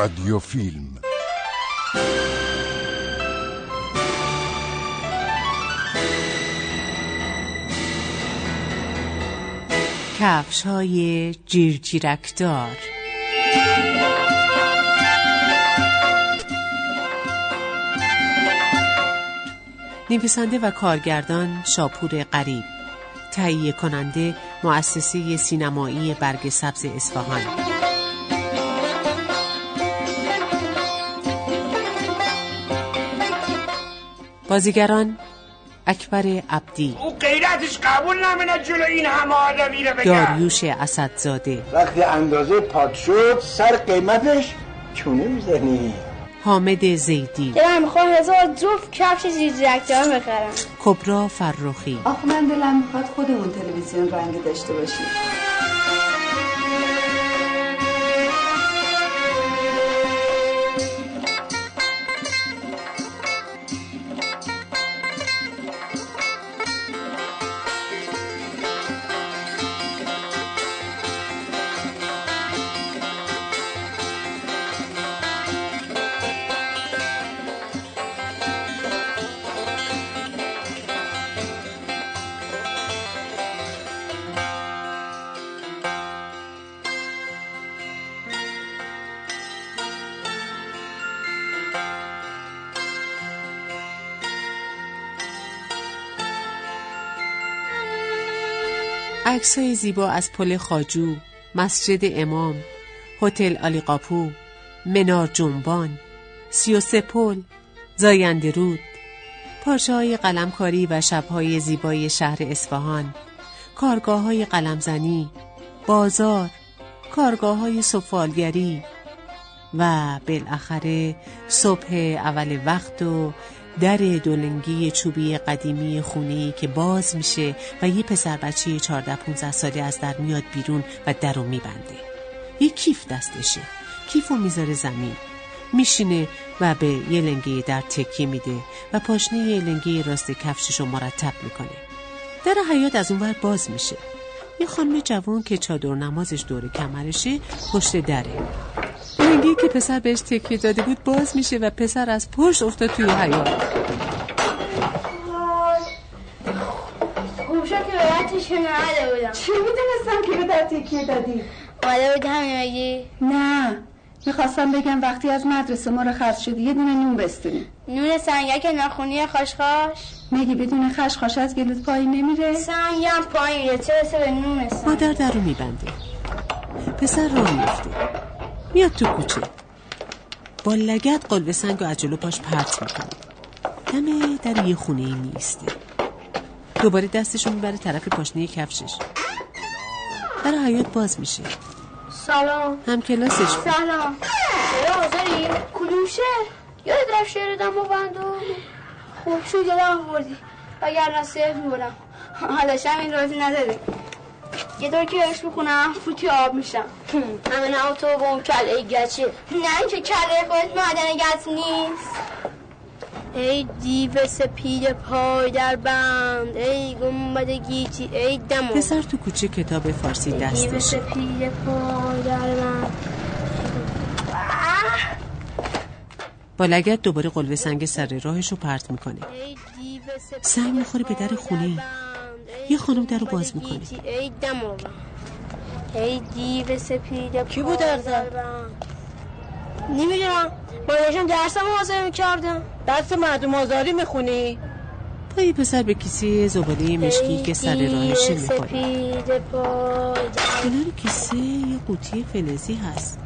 رادیو فیلم کفش های جیرجیرکدار. نویسنده و کارگردان شاپور قریب تهیه کننده مؤسسه سینمایی برگ سبز اصفهان. بازیگران اکبر عبدی. او غیرتش قبول نمینه جلو این همه آدمی رو بگم. داریوش اسدزاده. وقتی اندازه پاد شد سر قیمتش چونه می‌زنی. حامد زیدی. دلم می‌خوام هزار جفت کفش جیرجیرکدار بخرم کبرا فرخی. آخه من دلم می‌خواد خودمون تلویزیون رنگی داشته باشیم. عکسای زیبا از پل خاجو، مسجد امام، هتل آلی قاپو، منار جنبان، سی پل، زاینده رود، پارچه های قلمکاری و شبهای زیبای شهر اصفهان، کارگاه های قلمزنی، بازار، کارگاه های سفالگری و بالاخره صبح اول وقت و در دولنگی چوبی قدیمی خونی که باز میشه و یه پسر بچه 14 15 ساله از در میاد بیرون و در رو میبنده. یه کیف دستشه. کیفو می‌ذاره زمین. میشینه و به یه لنگه در تکیه میده و پاشنه یه لنگه راست کفشش رو مرتب می‌کنه. در حیات از اونور باز میشه. یه خانم جوان که چادر نمازش دور کمرشه پشت دره. لنگی که پسر بهش تکیه داده بود باز میشه و پسر از پشت افتاد توی حیات خوشا که باید نهده بودم. چی می‌دونستم که به در تکیه دادی؟ آده بود همین نه می‌خواستم بگم وقتی از مدرسه ما رو خرج شدی یه دونه نون بستونی. نون سنگک ناخونی خاشخاش مگه بدون خشخاش از گلوت پایین نمیره؟ سنگم پایین چه رسه به نون سنگ مادر در رو میبنده. پسر راه میفته میاد تو کوچه. با لگت قلب سنگ و از جلو پاش پرت می‌کنه. دم در یه خونه ای میسته دوباره دستشو می‌بره طرف پاشنه کفشش. در حیات باز میشه. سلام. هم کلاسش بود. سلام. چرا حاضری؟ کلوشه یاد رفت شعر دم و بندو خوب شد یادم آوردی وگرنه سیف می‌برم. حالا شم این رازی نداره یه دور که عشق بخونم فوتی آب میشم. همه نه تو با اون کله گچه. نه اینکه کله خودت معدن گچ نیست. ای دیو سپید پای در بند ای گنبد گیتی ای دمو. پسر تو کوچه کتاب فارسی دیو دستشه. سپید پای در بند. با لگت دوباره قلب سنگ سر راهش رو پرت می‌کنه. دیو سنگ می‌خوره به در خونه. یه خانم در رو باز می‌کنه. ای دمو ای دیو سپید کی بود در؟ نمی‌دونم. با داشتم درسم حاضر می‌کردم. درس مردم آزاری می‌خونی؟ پای پسر به کیسه زباله مشکی که سر راهشه می‌خوره کنار کیسه یه قوطی فلزی هست.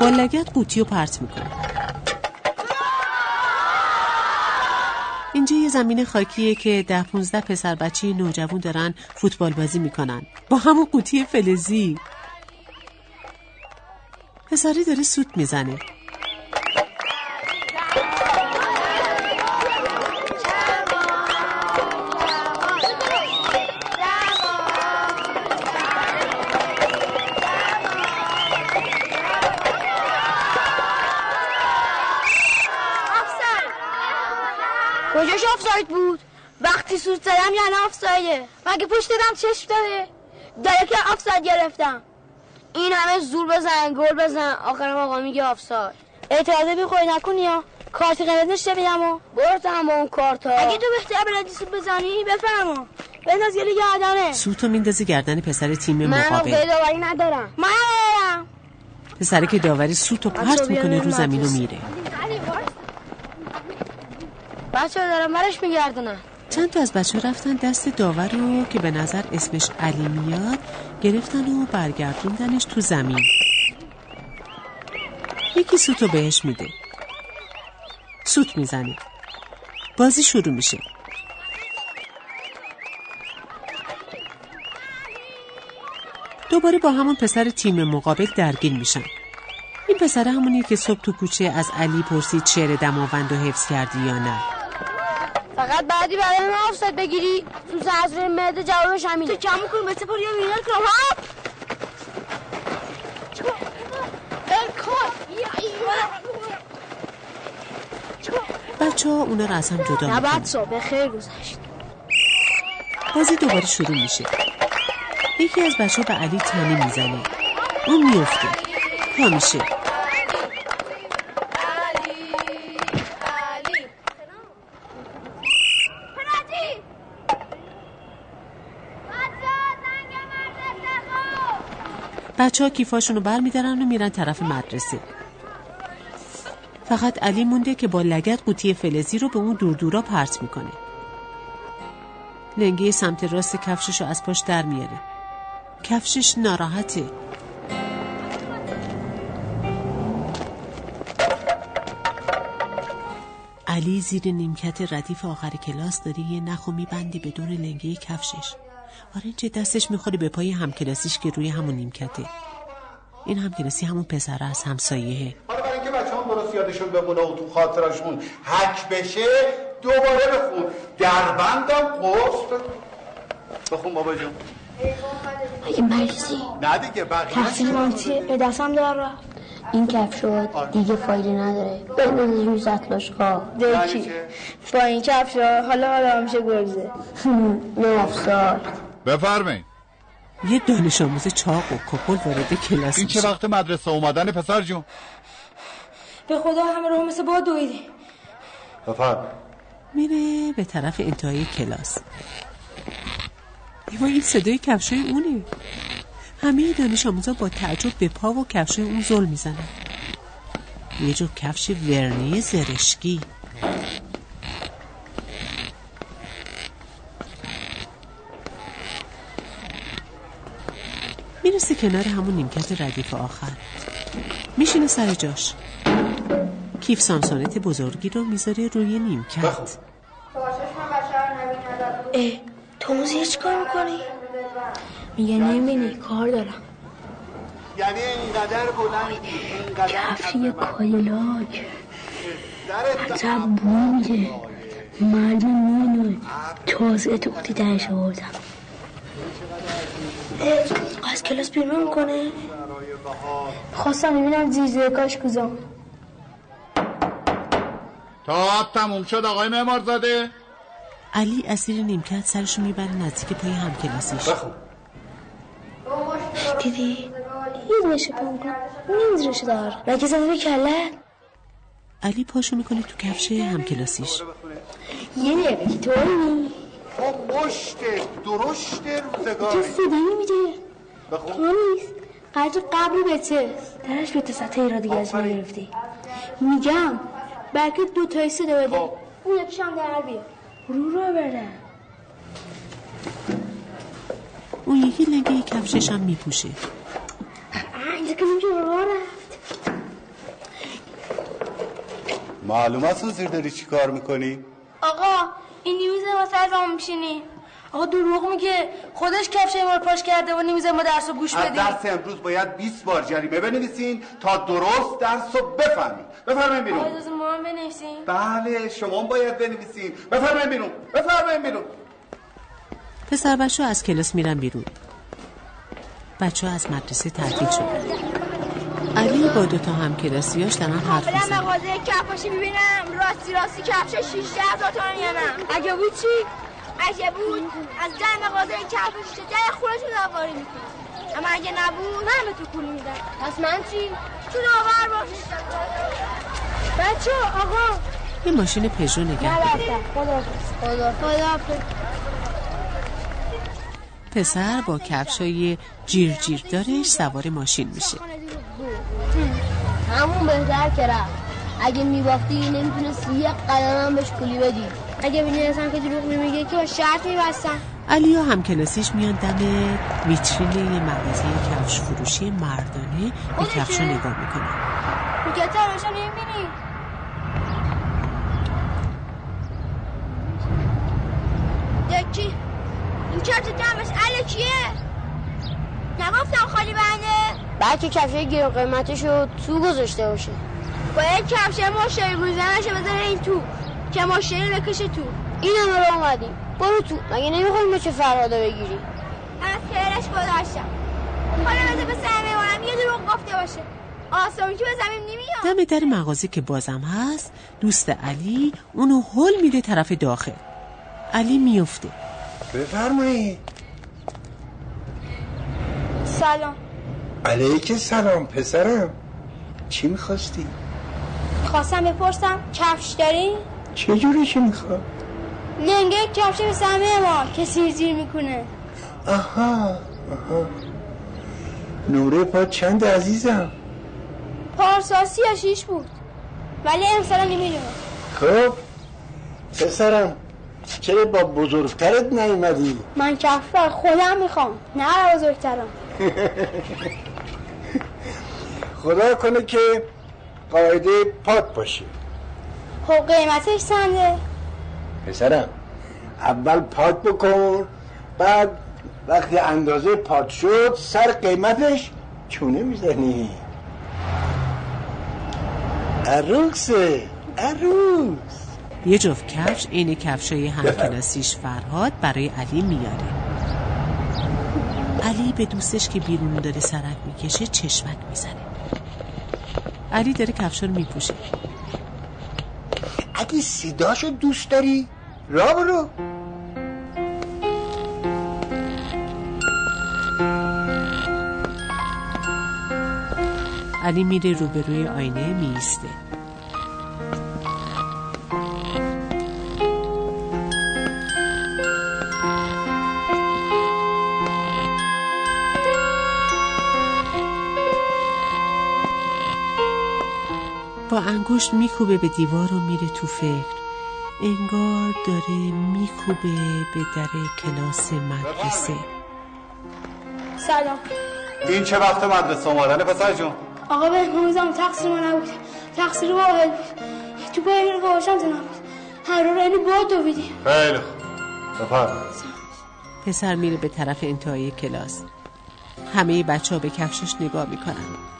با لگت قوطی رو پرت می‌کنه. اینجا یه زمین خاکیه که ده 15 پسر بچه نوجوان دارن فوتبال بازی می‌کنن. با همون قوطی فلزی. پسری داره سوت می‌زنه. سوت زدم یعنی آفسایده مگه پشت دادم چشم داره؟ داره که آفساید گرفتم. این همه زور بزن گل بزن. آخرم آقا میگه آفساید. اعتراضه بی خوری نکنی یا کارت قرمز نشته بدم و تمام با اون کارت ها اگه تو بهتر بلدی سود بزنی بفرما بنداز یه لیگ آدمه. سوتو میندازه گردن پسر تیم من مقابل. عقده داوری ندارم. من ندارم. پسره که داوری سوتو پرت می‌کنه رو زمین و میره. بچه دارم برش میگردونم. چند تا از بچه رفتن دست داور رو که به نظر اسمش علی میاد گرفتن و برگردوندنش تو زمین. یکی سوتو بهش میده. سوت می‌زنه. بازی شروع میشه. دوباره با همون پسر تیم مقابل درگیر میشن. این پسر همونی که صبح تو کوچه از علی پرسید شعر دماوند و حفظ کردی یا نه. فقط بعدی برای من آفساید بگیری. تو زنزوره معده جوابش همینه. تو کم کن به سپر یا وینر کنم هاپ بچه ها اونا رو از هم جدا نه می‌کنن. بعد صبح خیر گذشت. بازی دوباره شروع میشه. یکی از بچه ها به علی تنی می‌زنه. اون میفته پا میشه. بچه ها کیفاشون رو بر میدارن و میرن طرف مدرسه. فقط علی مونده که با لگت قوطی فلزی رو به اون دور دورا پرت می‌کنه. لنگه سمت راست کفشش رو از پاش در میاره. کفشش ناراحته. علی زیر نیمکت ردیف آخر کلاس داری یه نخو میبندی به دور لنگه کفشش. آرنج دستش می‌خوره به پای همکلاسیش که روی همون نیمکته. این همکلاسی همون پسر از همسایهه. حالا برای اینکه بچه هم درست یادشون بمونه و تو خاطرشون حک بشه دوباره بخون. دربندم قرص بخون بخون بابا جون. اگه مریضی؟ نه دیگه بقیه تقصیر من چیه؟ به دستم در رفت این کف شد دیگه فایده نداره. بندازی روی زتلاشقا یعنی دکی چه؟ با این کف شد حالا حالا میشه گرزه. نه افسار. بفرمایید. یه دانش آموز چاق و کپل وارد کلاس این چه وقت مدرسه اومدن پسر جون؟ به خدا همه رو مثل با دویده بفرم. میره به طرف انتهای کلاس. ایوا این صدای کفشای اونه. همه دانش آموزا با تعجب به پا و کفشای اون زل می‌زنن. یه جو کفش ورنی زرشکی. می‌رسه کنار همون نیمکت ردیف آخر. میشینه سر جاش. کیف سامسونت بزرگی رو می‌ذاره روی نیمکت. اه تو موزیه چی کار می‌کنی؟ میگه نمی‌بینی کار دارم. یعنی اینقدر بلندی اینقدر کفشی کایلاک. عجب بو میده مرد نوی تازه توختی درش آوردم. از کلاس بیرون می‌کنه خواستم ببینم زیر کاش کجام تا تموم شد آقای معمار زاده علی از زیر نیمکت سرشو می‌بره نزدیک پای همکلاسیش. دیدی؟ یه دونه شپم کن نمیزرش دار مگه زده به کله؟ علی پاشو می‌کنه تو کفش همکلاسیش. یه دقیقه که توی تو مشت درشت روزگاری. صدا نمیده بخون تو نیست قدر قبل بته درش به تسطح را دیگه از من گرفتی. میگم بلکه دو تایی صدا بده. خب. اون یکیش هم در بیار. رو رو بره اون یکی لنگه کفشش هم میپوشه. اینجا که نمیشه رو رفت. معلوم است زیر داری چی کار می‌کنی؟ آقا این نیمیزه ما سر رام میشینی. آقا دروغ میگه. خودش کفش ما رو پاش کرده و نیمیزه ما درس رو گوش بدیم. درس امروز باید 20 بار جریمه بنویسین تا درست درس رو بفهمید بفرمایید بیرون. آقا ما هم بنویسیم بله شما باید بنویسین. بفرمایید بیرون. بفرمایید بیرون. پسر بچه از کلاس میرن بیرون. بچه از مدرسه تعطیل شدن. علی با دوتا همکلاسیاش دارن حرف می‌زنن. مغازه کفاشی ببینم. راستی راستی کفش 16 هزار تومن نه؟ اگه بود چی؟ اگه بود. از در مغازه کفش 16 خودشون دواری می‌کنم اما اگه نبود من به تو پول میدم پس من چی؟ تو داور باش بچه آقا. یه ماشین پژو نگه خدا خدا خدا پسر با کفشای جیر جیر دارش سوار ماشین میشه. همون بهتر که رفت. اگه میباختی نمی‌تونستی یک قدم هم بهش کلی بدی. اگه بینیستم که دروغ نمیگه که با شرط میبستم. علی و همکلاسیش میان دم ویترین یه مغازه کفش فروشی مردانه به کفشا نگاه می‌کنن میگه تراشا نمی‌بینی؟ یکی. این کفش جمعش الکیه نگفتم خالی بنده بلکه کفش گیر قیمتشو تو گذاشته باشه. باید کفش مشتری گوزنشو بذاره این تو. که مشتری بکشه تو. این همه رو اومدیم برو تو. مگه نمی‌خوایم به چه فرهاده بگیری من از خیرش گذاشتم. حالا بذار به سر میمونم. یه دروغ گفته باشه. آسان که به زمین نمیاد. دم در مغازه که بازم هست دوست علی اونو هل میده طرف داخل. علی میفته بفرمایید سلام. علیک سلام پسرم چی می‌خواستی؟ خواستم بپرسم کفش داری؟ چه جوری چی می‌خواد؟ ننگه کفش به سمه ما که سیر زیر می‌کنه آها آها نوره پا چند عزیزم پارساسی یا شیش بود ولی امسالا نمی‌دونم خب پسرم چرا با بزرگترت نیومدی؟ من کفش بر خودم می‌خوام نه بزرگترم خدا کنه که قاعده پات باشه. خب قیمتش چنده؟ پسرم. اول پات بکن بعد وقتی اندازه پات شد سر قیمتش چونه می‌زنی. عروسه عروس. یه جفت کفش عین کفشای همکلاسیش فرهاد برای علی میاره. علی به دوستش که بیرون داره سرک می‌کشه چشمک می‌زنه. علی داره کفشا رو میپوشه. اگه صداشو دوست داری را برو. علی میره روبروی آینه میسته با انگشت میکوبه به دیوار و میره تو فکر. انگار داره میکوبه به در کلاس مدرسه. سلام. این چه وقت مدرسه اومدن پسر جون؟ آقا به هنوزم تقصیر ما نبود. تقصیر واحد بود. تو پای قواشم تو نبود هر رو اینو با دویدی. خیلی خوب. پسر میره به طرف انتهای کلاس. همه بچه ها به کفشش نگاه می‌کنن.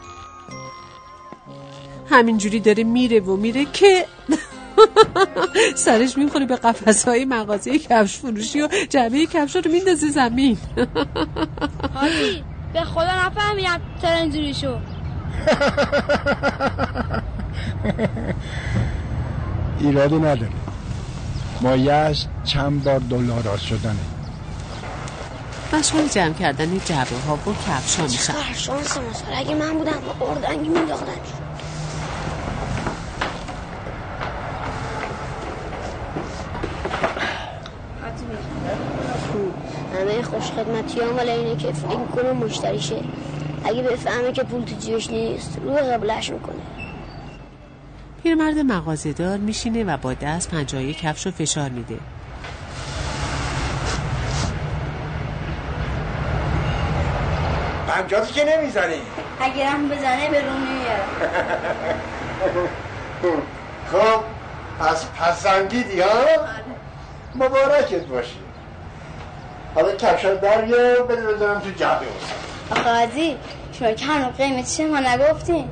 همینجوری داره میره و میره که سرش می‌خوره به قفس های مغازه کفش فروشی و جعبه کفش رو میندازه زمین. حاجی به خدا نفهمیدم چرا اینجوری شو ایرادی نداره. مایش چند بار دلار شدنه. مشغول جمع کردن جعبه ها و کفش ها میشن شانس مثلا اگه من بودم با اردنگی مینداختم همه خوش خدمتی ها مال اینه که فکر کنه مشتریشه اگه بفهمه که پول تو جیبش نیست روی قبلش می‌کنه. پیرمرد مغازه‌دار میشینه و با دست پنجای کفش رو فشار میده. پنجاتی که نمی‌زنی. اگرم بزنه به رو خب پس پسندیدی ها؟ مبارکت باشی حالا کفشات در بیار بده بذارم تو جعبه واسه آقا عزیز شما که هنو قیمتش ما نگفتین.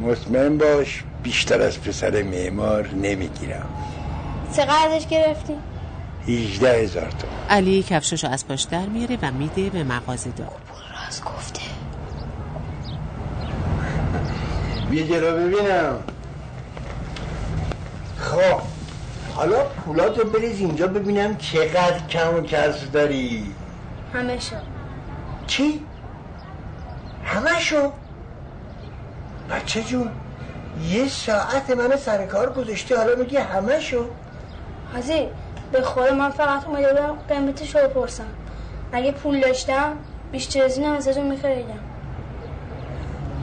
مطمئن باش بیشتر از پسر معمار نمی‌گیرم. چقدرش گرفتین؟ 18 هزار تومن علی کفششو از پاش در میاره و میده به مغازه‌دار راست گفته. بیا جلو ببینم. خب. حالا پولاتو بریز اینجا ببینم چقدر کم و کس داری. همه شو چی؟ همشو بچه جون یه ساعت منو سر کار گذاشتی حالا میگی همشو حاجی به خود من فقط اومده بودم قیمتش رو بپرسم اگه پول داشتم بیشتر از این هم ازتون میخریدم.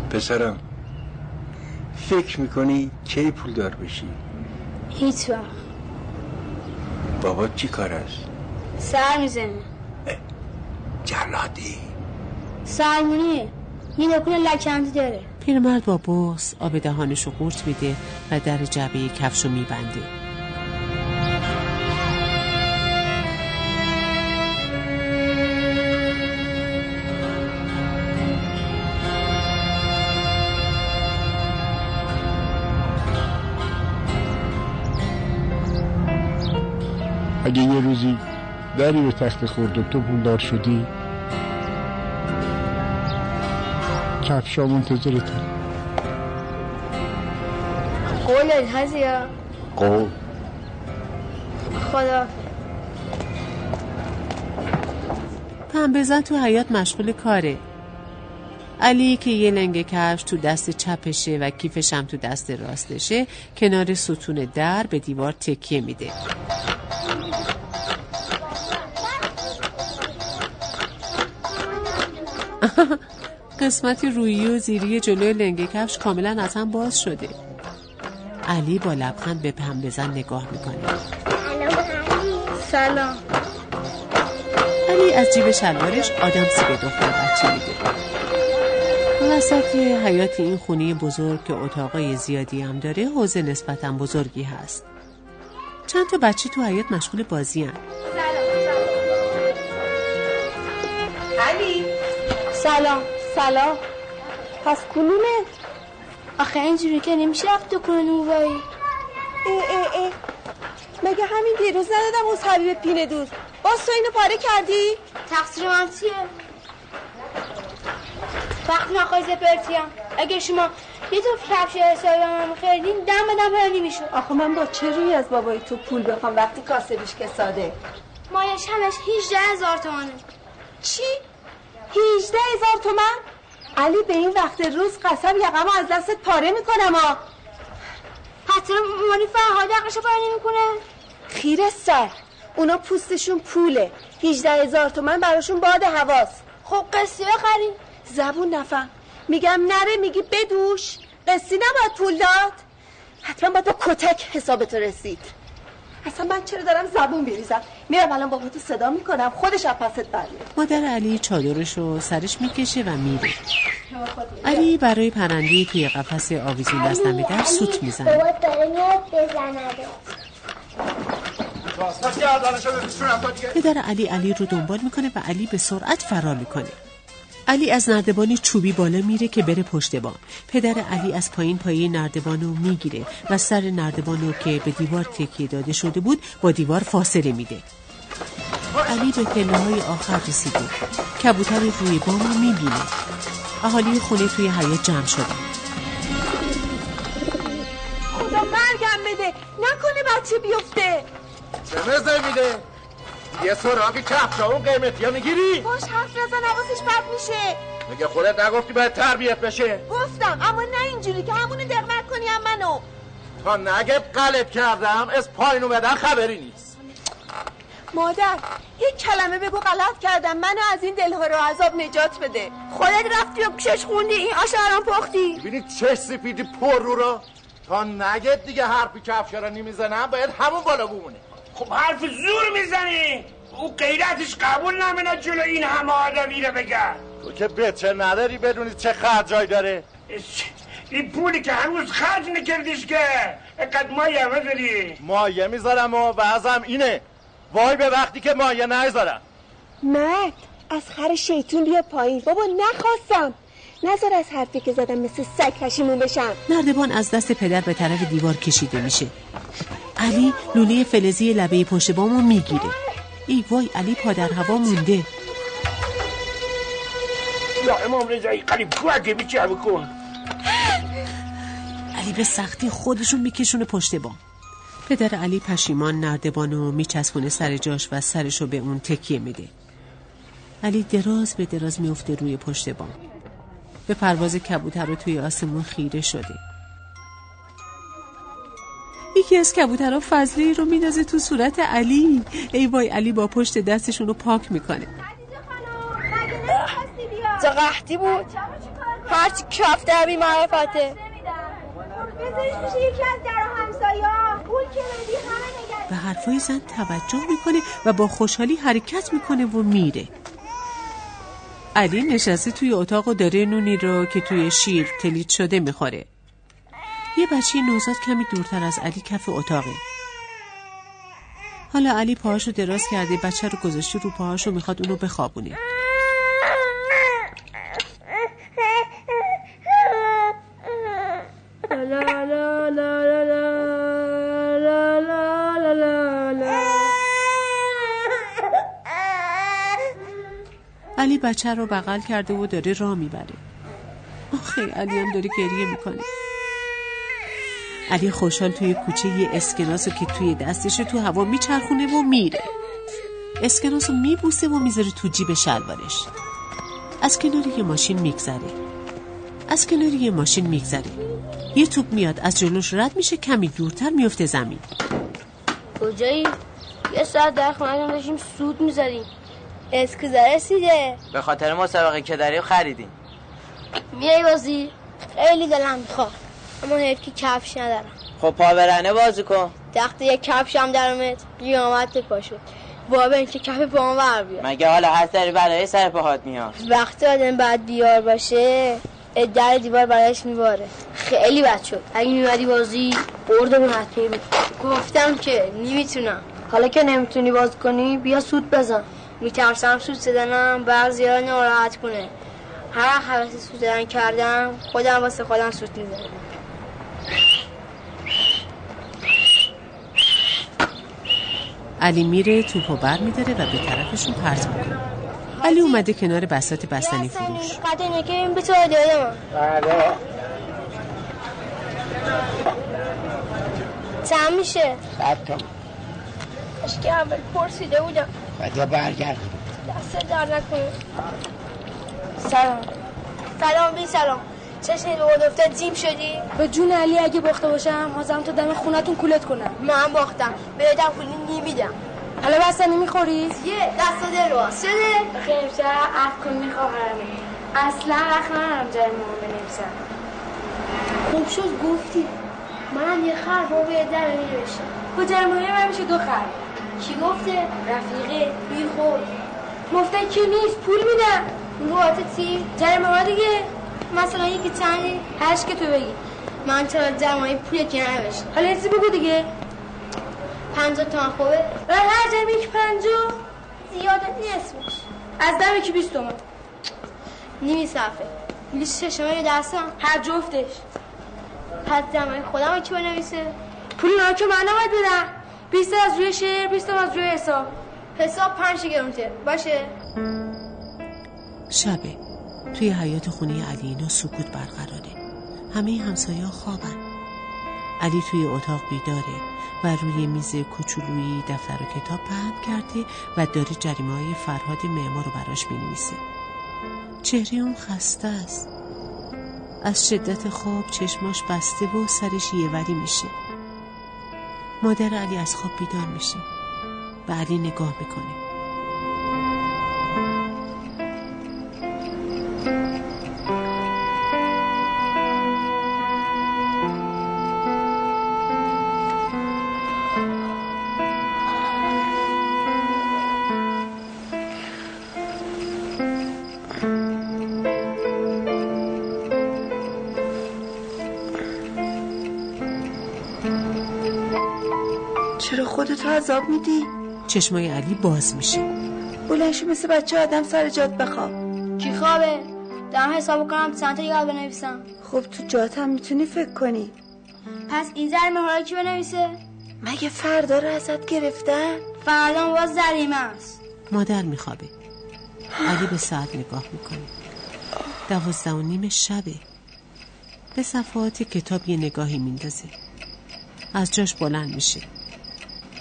پسرم فکر می‌کنی کی پول دار بشی؟ هیچ وقت بابا چی کار است؟ سر می‌زنه. جلادی سرمونیه یه دکون لکنتی داره. پیرمرد با بغز آب دهانشو قورت میده و در جعبه کفشو میبنده. اگه یه روزی دری به تخت خورد و تو پولدار شدی کفشا منتظرته قولت هزیا قول. خدا. پنبهزن تو حیات مشغول کاره. علی که یه لنگ کفش تو دست چپشه و کیفش هم تو دست راستشه کنار ستون در به دیوار تکیه میده. قسمتی رویی و زیری جلوی لنگ کفش کاملا از هم باز شده. علی با لبخند به پنبهزن نگاه می‌کنه. سلام. علی از جیب شلوارش آدمسی به دختر بچه میده. وسط حیات این خونه بزرگ که اتاقای زیادی هم داره حوزه نسبتا بزرگی هست. چند تا بچه تو حیات مشغول بازی هن. سلام. سلام. پس کلونه آخه اینجوری که نمیشه رفت دکون نوبایی ای ای ای مگه همین دیروز ندادم اون حبیب پینه دود باز تو اینو پاره کردی؟ تقصیر من چیه؟ وقتی من خواهی زپرتیم اگه شما یه تو کفش حسابی من خریدین دم به دم پرنی می‌شد. آخه من با چه روی از بابای تو پول بخوام وقتی کاسبیش کساده مایش همش 18 هزار تومنه چی؟ 18 هزار تومن؟ علی به این وقت روز قسم یقم از دستت پاره می‌کنم ها حتی مامانی فرهاد عقلشو پرنی می‌کنه. خیره سر. اونا پوستشون پوله. 18 هزار تومن براشون باد حواس. خب قصه بخریم زبون نفهم. میگم نره میگی بدوش. قصی نباید پول داد. حتما با تو کتک حسابتو رسید. اصلا من چرا دارم زبون بیریزم میرم الان بابا تو صدا می‌کنم. خودش از پست برمیاد. مادر علی چادرش رو سرش می‌کشه و میره. علی برای پرنده توی قفس آویزون دست در سوت می‌زنه. بابات داره میاد دیگه. پدر علی علی رو دنبال می‌کنه و علی به سرعت فرار می‌کنه. علی از نردبانی چوبی بالا میره که بره پشت بام. پدر علی از پایین پایه نردبان رو می‌گیره و سر نردبان رو که به دیوار تکیه داده شده بود با دیوار فاصله میده. علی به پله های آخر رسیده. کبوتر روی بام رو می‌بینه. اهالی خونه توی حیات جمع شدن. خدا مرگم بده. نکنه بچه بیفته. چه میده؟ یه سراغی کفشا اون قیمتی ها می‌گیری؟ باش حرف نزن حواسش بد میشه. مگه خودت نگفتی باید تربیت بشه؟ گفتم اما نه اینجوری که همونو دقمت کنی هم منو. تا نگه غلط کردم از پایین اومدن خبری نیست. مادر یک کلمه بگو غلط کردم منو از این دلها رو عذاب نجات بده. خودت رفتی و پیشش خوندی این آشاران پختی. ببینی چه سفیدی پر رو را. تا نگه دیگه حرفی کفشا رو نمی‌زنم باید همون بالا بمونه خب حرف زور می‌زنی. او غیرتش قبول نمینه جلو این همه آدمی رو بگه. تو که بچه نداری بدونی چه خرجای داره. این پولی که هنوز خرج نکردیش که. اقد مایه داری مایه می‌ذارم و وضعم اینه. وای به وقتی که مایه نذارم مرد از خر شیطون بیا پایین. بابا نخواستم. نظر از حرفی که زدم مثل سگ پشیمون بشم. نردبان از دست پدر به طرف دیوار کشیده میشه. علی لوله فلزی لبه پشت بامو می‌گیره. ای وای علی پا در هوا مونده. یا امام رضایی قریب اگه بیچه بکن علی به سختی خودشون میکشونه پشت بام. پدر علی پشیمان نردبانو میچسبونه سر جاش و سرشو به اون تکیه میده. علی دراز به دراز میفته روی پشت بام. به پرواز کبوتر رو توی آسمون خیره شده. یکی از کبوترها فضلی رو میندازه تو صورت علی. ای وای علی با پشت دستشون رو پاک می‌کنه. چه قحطی بود؟ هرچی کف در بی معرفته. به حرفای زن توجه می‌کنه و با خوشحالی حرکت می‌کنه و میره. علی نشسته توی اتاق و داره نونی رو که توی شیر تلید شده می‌خوره. یه بچه نوزاد کمی دورتر از علی کف اتاقه. حالا علی پاهاشو دراز کرده بچه رو گذاشته رو پاهاشو می‌خواد اونو بخوابونه. علی بچه رو بغل کرده و داره راه می‌بره. آخه علی هم داره گریه می‌کنه. علی خوشحال توی کوچه یه اسکناس که توی دستشه تو هوا میچرخونه و میره. اسکناس رو میبوسه و می‌ذاره تو جیب شلوارش. از کنار یه ماشین میگذره. از کنار یه ماشین میگذره. یه توپ میاد از جلوش رد میشه کمی دورتر میفته زمین. کجایی؟ یه ساعت در خونه داشتیم سود می‌زدیم. اسکوزا رسیده به خاطر مسابقه که داریم خریدیم. میای بازی. خیلی دلم می‌خواد. اما که کفش ندارم. خب پا برهنه بازی کن. وقتی یه کفشم در اومد قیامت پا شد. بابا این که کف پاهم ور بیاد. مگه حالا داری برای سر پاهات میاد؟ وقتی آدم بعد بیار باشه در دیوار برایش میباره. خیلی بد شد. اگه میمدی بازی بردمون حتمی بود. گفتم که نمی‌تونم. حالا که نمی‌تونی باز کنی بیا سود بزن. میترسم سود زدنم بعضی ها ناراحت کنه. هر حوث سود زدن کردم خودم واسه خودم سود می‌زنم. علی میره توپو بر میداره و به طرفشون پرت می‌کنه. علی اومده کنار بسات بستنی فروش بله. چند میشه؟ صد تا. کاش که اول پرسیده بودم. خدا برگرد دست در نکنه. سلام. سلام بی سلام. چشم رو دفتر جیم شدی؟ به جون علی اگه باخته باشم حاضرم تا دم خونتون کولت کنم. من باختم. بهتم پولی نمیدم. حالا بستنی می‌خوری؟ یه دست ده رو شده؟ خیلی عفو کن میخواهرم اصلا وقت ندارم جای مامان بنویسم. خوب شد گفتی. من یه خر با به در با جرمایه من میشه دو خر. کی گفته؟ رفیقه بی خود مفتن کی نیست؟ پول میدم. نوعات چی؟ جرمایه دیگه. مثلا یکی چندی؟ هرش که تو بگی. من چرا جمعی پول که نوشتم حالا یه بگو دیگه. پنجاه تومن خوبه؟ و هر جرم یک پنجو زیاده نیستش. از دم یکی بیست تومن نیمی صفحه. لیست ششمه یه دستم هر جفتش. پس جمعی خودم کی بنویسه؟ پول اونا که من نباید بدم. بیست از روی شعر بیست از روی حساب. حساب پنج گرونته باشه؟ شبه. توی حیات خونه علی اینا سکوت برقراره. همه همسایه خوابن. علی توی اتاق بیداره و روی میز کوچولویی دفتر و کتاب پهن کرده و داره جریمه های فرهاد معمار رو براش می‌نویسه. چهره اون خسته است. از شدت خواب چشماش بسته و سرش یه وری میشه. مادر علی از خواب بیدار میشه. به علی نگاه می‌کنه. عذاب میدی؟ چشمای علی باز میشه. بلنشو مثل بچه آدم سر جات بخواب. کی خوابه؟ دارم حساب کنم چند تا یاد بنویسم. خب تو جات هم می‌تونی فکر کنی. پس این زرمه ها کی بنویسه؟ مگه فردا رو ازت گرفتن؟ فردا باز زریمه است. مادر میخوابه. علی به ساعت نگاه می‌کنه. دوازده و نیم شبه. به صفحات کتاب یه نگاهی میندازه. از جاش بلند میشه.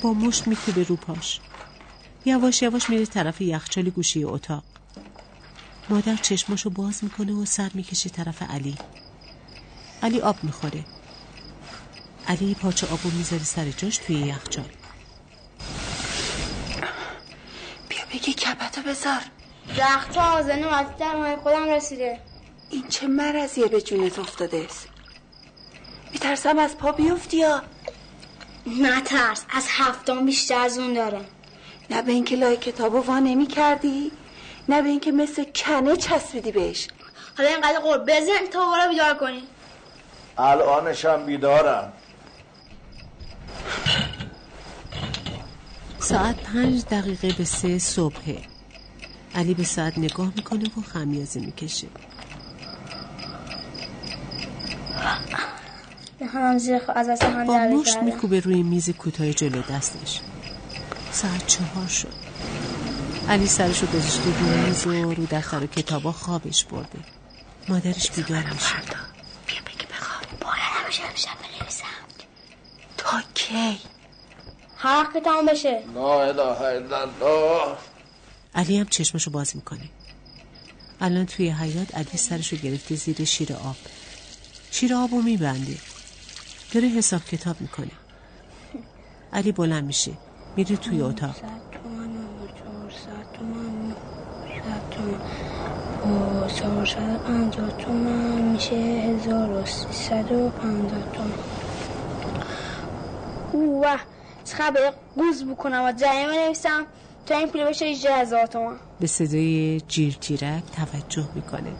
با مشت میکوبه رو پاش. یواش یواش میره طرف یخچال گوشی اتاق. مادر چشماشو باز می‌کنه و سر می‌کشه طرف علی. علی آب می‌خوره. علی پارچه آبو می‌ذاره سر جاش توی یخچال. بیا بگی کپتو بذار. زخم تازه نومدی در ماه خودم رسیده. این چه مرضیه به جونت افتاده؟ است میترسم از پا بیفتی یا؟ نه ترس از هفتم بیشتر از اون دارم. نه به اینکه لای کتابو وا نمی کردی نه به اینکه مثل کنه چسبیدی بهش. حالا اینقدر قول بزن تا برو بیدار کنی. الانشم بیدارم. ساعت پنج دقیقه به سه صبحه علی به ساعت نگاه می‌کنه و خمیازه می‌کشه. هم زیر خ... از اصلا هم با مشت. میکوبه روی میز کوتاه جلو دستش. ساعت چهار شد. علی سرشو گذاشته روی میز و رو دفتر و کتابا خوابش برده. مادرش بیدار میشه. بیا بگی بخواب. باید همیشه همیشه بنویسم تا کی؟ هر وقت تمام بشه. لا اله الا الله. علی هم چشمشو باز می‌کنه. الان توی حیات علی سرشو گرفته زیر شیر آب. شیر آبو میبنده. داره حساب کتاب می‌کنه. علی بلند میشه. میره توی اتاق. و چهارصد و پنجاه تومن میشه هزار و سیصد و پنجاه تومن. اوه به قوز بکنم و جریمه نویسم تا این پول بشه 18 هزار تومن. به صدای جیر جیرک توجه می‌کنه.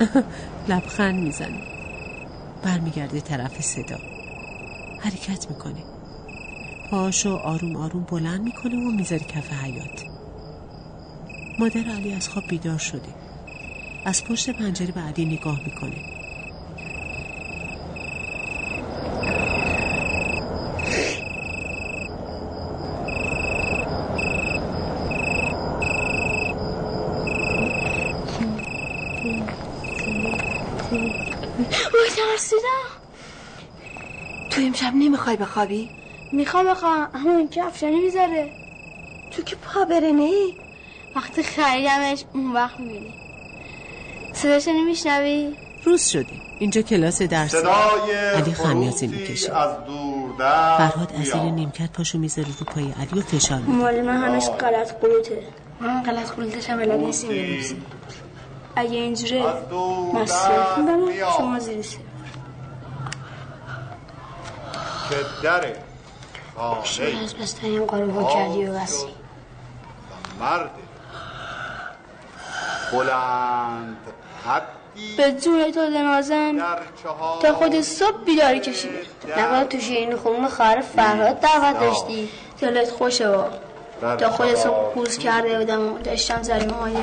لبخند می‌زنه. برمیگرده طرف صدا. حرکت می‌کنه. پاشو آروم آروم بلند می‌کنه و می‌ذاره کف حیات مادر علی از خواب بیدار شده. از پشت پنجره به علی نگاه می‌کنه اوه ترسیدم تو امشب نمی‌خوای بخوابی؟ می‌خوام بخوام اما این که افشانی می‌ذاره. تو که پا برنه وقتی خریدمش اون وقت می‌بینی. صداش نمیشنوی روز شده. اینجا کلاس درس. صدای علی خمیازه خروسی می‌کشه. از دور فرهاد از زیر. نیمکت پاشو می‌ذاره رو پای علی و فشار میده. مال من هنوز غلط قلوته. من غلط قلوتش هم بلد نیستیم بنویسیم اگه اینجوره از دور من در صرف میدم میاد. شما زیر که در خانه از بستنیم قاربا کردی و بسی مرد بلند حدی به جون تو دنازم تا خود صبح بیداری کشیده نقا تو شیرین خونون خواهر فرهاد دعوت داشتی. دلت خوشه با تا خود صبح پوز کرده بودم و داشتم زریمه های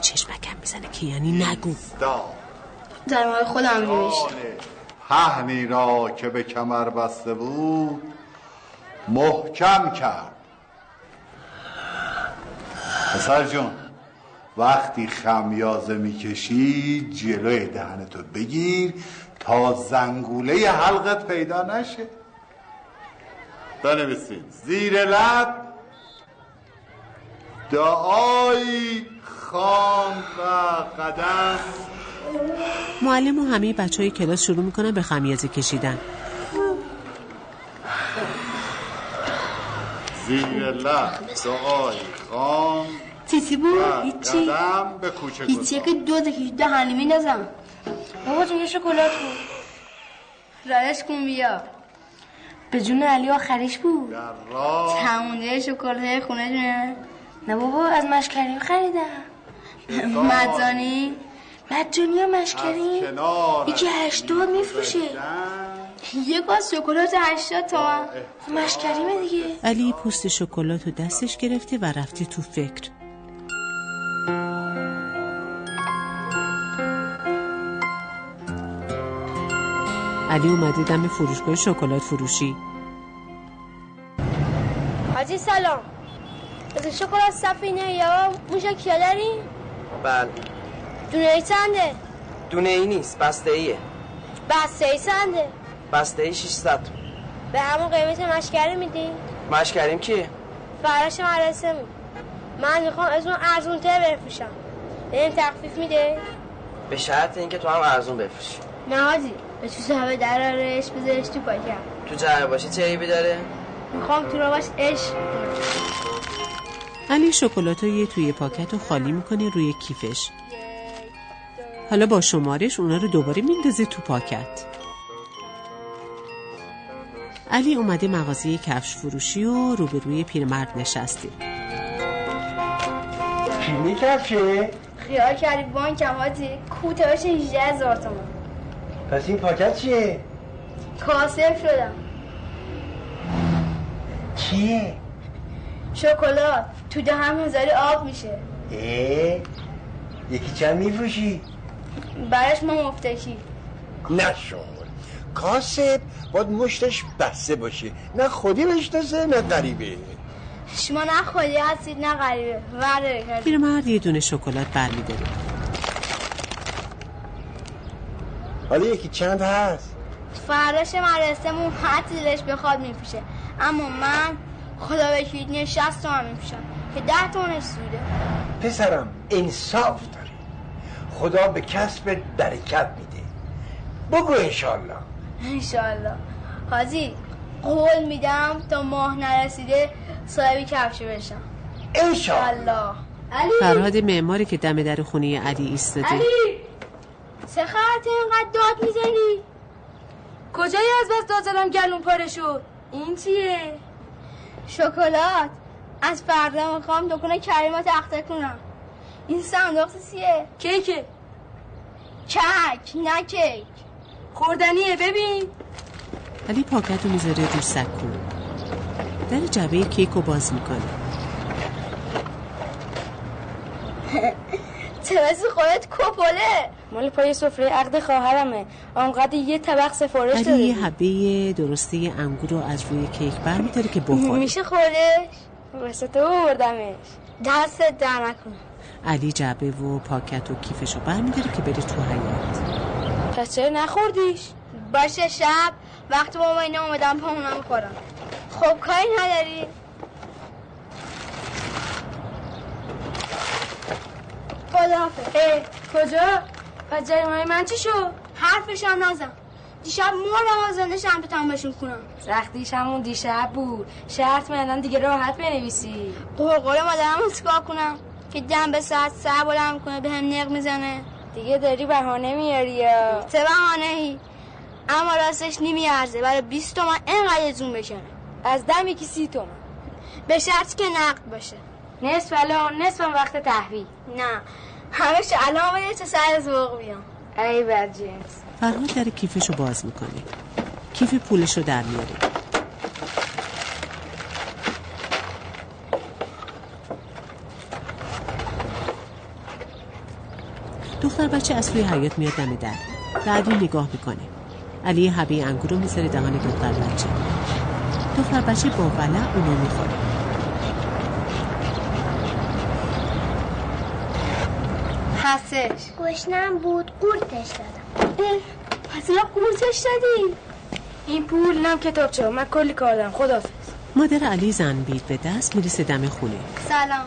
چشمکم می‌زنه که یعنی نگو. زریمه های خودم نوشتم پهنی را که به کمر بسته بود محکم کرد. پسر جون وقتی خمیازه می‌کشی جلوی دهنتو بگیر تا زنگوله حلقت پیدا نشه. بنویسید. زیر لب دعایی خان و قدم. معلم و همه بچه های کلاس شروع می‌کنن به خمیازه کشیدن. زیر لب دعای خان تیتی بود هیچی؟ به کوچه هیچی که دو تکی دهنی میندازم بابا تو یه شکلات بود رایش کن بیا. به جون علی آخریش بود. در راه تمونده شکلات خونه جونه نه بابا از مشکریم خریدم. مجانی مجانی از کنار یکی هشتاد میفروشه. یه باز شکلات هشتاد تومن مشکریمه دیگه. علی پوست شکلات رو دستش گرفته و رفته تو فکر. علی اومده دم فروشگاه شکلات فروشی. حاجی سلام. از شکلات سفینه یا موشه کیا داری؟ بله. دونه ای چنده؟ دونه ای نیست بسته ایه بسته ای چنده؟ بسته ای 600 به همون قیمت مشکری میدی؟ مش کردیم کیه؟ فرش مدرسه من می‌خوام از اون ارزون تر بفروشم. بهم تخفیف میده؟ به شرط اینکه تو هم ارزون بفروشی. نه حاجی به تو صاحب درارش بذارش تو پاکم تو جعبه باشی چه عیبی داره؟ می‌خوام تو رو باش عشق کنم. علی شکلات رو توی پاکت رو خالی می‌کنه روی کیفش. حالا با شمارش اونا رو دوباره میندازه تو پاکت. علی اومده مغازه کفش فروشی و روبروی پیرمرد نشسته. پیلی کفشه؟ خیال کردی بانکم حاجی کوته باشه 18 هزار تومن. پس این پاکت چیه؟ کاسب شدم. چیه؟ شکلات. تو دهم هزاری آب میشه. اه؟ یکی چند میفروشی؟ برش ما مفتشی. نشون کاسب باید مشتش بسته باشه نه خودی بشناسه نه غریبه. شما نه خودی هستید نه غریبه. ورداره کردی پیرمرد یه دونه شکلات برمیداره. حالا یکی چند هست؟ فرداش مدرسهمون هر چی دلش بخواد میپوشه اما من خدا نه 60 تومن میپوشم که 10 تومنش سوده. پسرم انصاف خدا به کسب برکت میده. بگو انشالله انشالله حاجی قول میدم تا ماه نرسیده صاحبی کفشه بشم. انشالله الله علی! فرهاد معماری که دم در خونه علی ایستاده. علی! چه خاطر اینقدر داد می‌زنی؟ کجایی از بس داد زدم گلون پاره شد؟ این چیه؟ شکلات. از فردا می‌خوام دکونه کریما تخته کنم این صندوق چیه؟ کیکه. کک نه کیک. خوردنیه ببین. علی پاکت رو می‌ذاره رو سکو. در جعبه کیک رو باز می‌کنه. ترسی خودت کپله مال پای سفره عقد خواهرمه. آنقدر یه طبق سفارش علی داده یه. حبه درسته انگور رو از روی کیک برمیداره که بخوره. میشه خورش تو بردمش دستت در نکنه. علی جعبه و پاکت و کیفش رو برمیداره که بره تو حیات پس چرا نخوردیش؟ باشه شب وقتی با اینا اومدم پامونم می‌خورم خب کاری نداری؟ خداحافظ. اه کجا؟ پس جریمه من چی شد؟ حرفش هم نزن. دیشب مردم از زنده شم بشون کنم سختیش همون دیشب بود. شرط میدن دیگه راحت بنویسی. قرقره مادرم رو چیکار کنم؟ که دم به ساعت سر بلند کنه به هم نق می‌زنه. دیگه داری بهانه میاری یا؟ چه بهانه ای اما راستش نیمی ارزه برای 20 تومن اینقدر زوم بکنه از دم یکی سی تومن. به شرطی که نقد باشه. نصف الان نصف وقت تحویل. نه. همش الان بده چه سر ذوق بیام. ای بد جنس. فرهاد در کیفش رو باز می‌کنه کیف پولش رو در میاره دختر بچه از توی حیات میاد دم در علی نگاه می‌کنه. علی حبه انگور رو می‌ذاره دهان دختر بچه. دختر بچه با ولع اونو می‌خوره. هستش گشنم بود قورتش دادم. پس اینا قورتش دادی این پول اینم کتابچه من کلی کار دارم خدافظ. مادر علی زنبیل به دست می‌رسه دم خونه. سلام.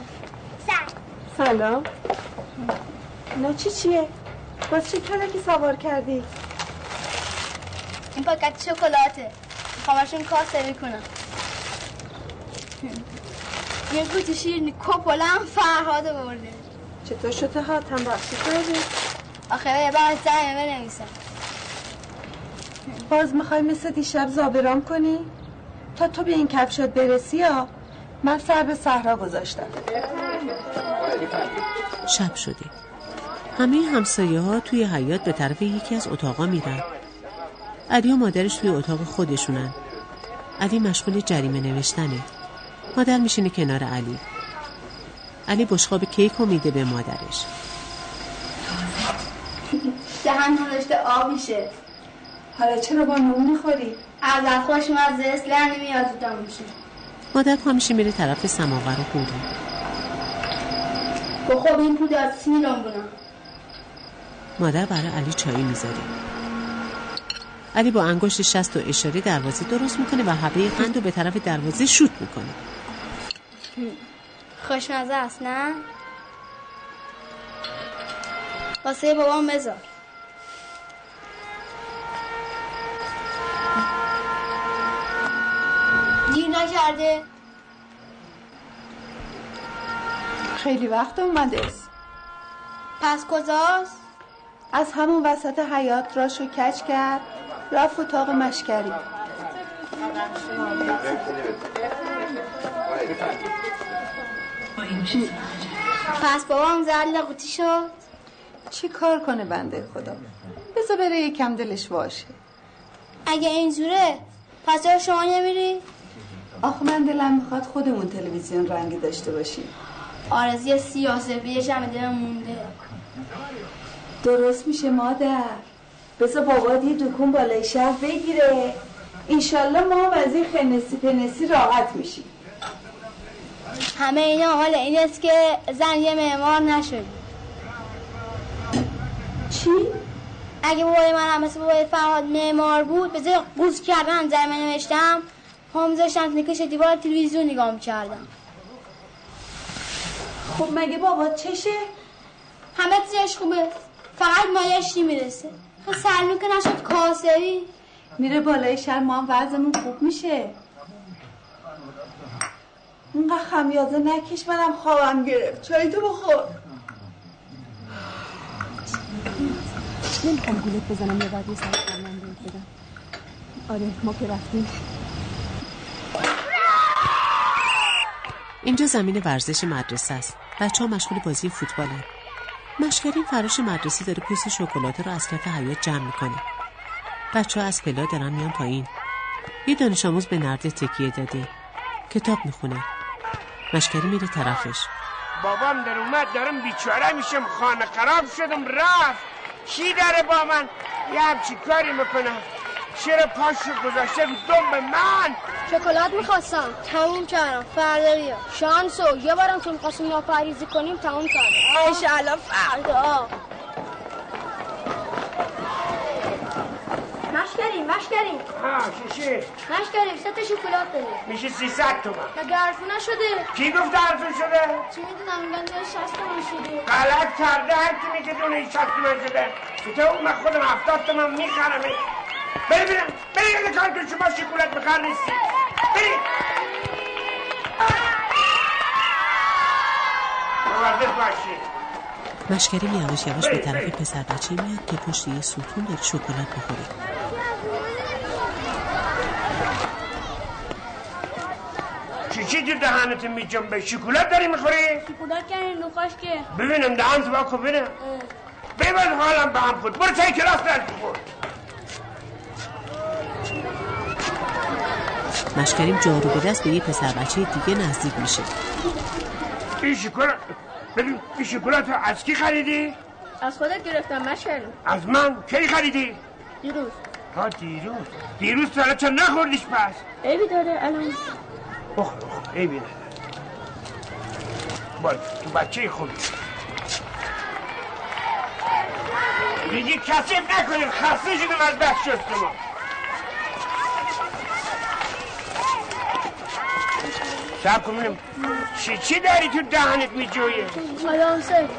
سر سلام. اینا چی چیه؟ باز چه کلکی سوار کردی؟ این پاکت شکلاته میخوامشون کاسبی کنم یه کوتی شیرینی کپولم فرهاد برده چطور شده ها هم بخشی کردی؟ آخه یه بعد زنگ بنویسم باز می‌خوای مثل دیشب زابرام کنی؟ تا تو به این کفشات برسی یا من سر به صحرا گذاشتم شب شده همه همسایه ها توی حیات به طرف یکی از اتاقا میرن. علی و مادرش توی اتاق خودشونن. علی مشغول جریمه نوشتنه. مادر میشینه کنار علی. علی بشقاب کیک رو میده به مادرش. دهن داشته آب میشه. حالا چرا با نون می‌خوری؟ از خوشم از اصلا نمیاد تو میشه. مادر پا میشه میره طرف سماور و قوری خب این پود از سیرم بونم مادر برای علی چایی می‌ذاره. علی با انگشت شست و اشاره دروازه درست می‌کنه و حبه قند رو به طرف دروازه شوت می‌کنه. خوشمزه است نه؟ واسه بابام بذار. دیر نکرده. خیلی وقت اومده است. پس کجاست؟ از همون وسط حیات راشو کچ کرد رفت اتاق مشکری. پس بابام زل قوطی شد؟ چی کار کنه بنده خدا؟ بذار بره یکم دلش واشه. اگه اینجوره پس چرا شما نمیری؟ آخه من دلم می‌خواد خودمون تلویزیون رنگی داشته باشیم. آرزی سیاسفیدش هم دلم مونده. درست میشه مادر. بذار بابات یه دکون بالای شهر بگیره. اینشالله ما هم از این خنسی پنسی راحت میشیم. همه اینا حال این است که زن یه معمار نشد. چی؟ اگه بابای من هم مثل بابای فرهاد معمار بود به قوز کردن زمین نوشتم پا میذاشتم نکش دیوار تلویزیون نگاه می‌کردم. خب مگه بابات چشه؟ همه چیزش خوبه. فقط مایش نمی‌رسه. خب سلمی که نشد کاسری میره بالای شهر ما هم وضعمون خوب میشه. اونقدر خمیازه نکش منم خوابم گرفت. چایی تو بخور. نمی‌خوام گولت بزنم یه بعد یه سر بهت بدم آره ما که رفتیم. اینجا زمین ورزش مدرسه است. بچه ها مشغول بازی فوتبالن مشکرین فراش مدرسه داره پوست شکلات رو از کف حیات جمع می‌کنه. بچه ها از پلا دارن میان پایین. یه دانش آموز به نرده تکیه داده. کتاب می‌خونه. مشکری میره طرفش. بابام در اومد دارم بیچاره میشم. خانه خراب شدم. رفت. چی داره با من؟ یه همچی کاری می‌کنم چرا پاشو گذاشته رو دم من. شکلات می‌خواستم. تموم کردم. فردا بیا شانسو یه بارم که می‌خواستیم ناپریزی کنیم تموم کردم. انشالله فردا. مشکریم مشکریم ها شیشه مشکریم سه تا شکلات بده میشه سی تومن. مگه حرفو نشده. کی گفت حرفی شده؟ چی می‌دونم؟ میگن داره شست تومن شده. غلط کرده هر کی میگه دونه شست تومن شده. تو من خودم هفتاد تومن می‌خرم. بری بری. بری یه کار کن شما شکلات بخر نیستی. بری. مواظب باشی. مشکری یواش یواش به طرف پسر بچه میاد که پشت یه ستون داره شکلات بخوره. چی چی تو دهنت میجنبه شکلات داری می‌خوری؟ شکلات کنی نوخاش که. ببینم دهنت با کو ببینم. ببین حالم به هم خود برو چای کلاس درس بخور. مشکریم جارو به دست به یه پسر بچه دیگه نزدیک میشه. این شکلات ببین این شکلات رو از کی خریدی؟ از خودت گرفتم مشکریم از من؟ کی خریدی؟ دیروز. ها دیروز. دیروز تا چرا نخوردیش پس؟ عیبی داره الان. بخ بخ عیبی نداره. باید تو بچه خوبی دیگه کسیف نکنید خسته شدم از دست شستم سب کن ببینم چی چی داری تو دهنت میجویه آدامسه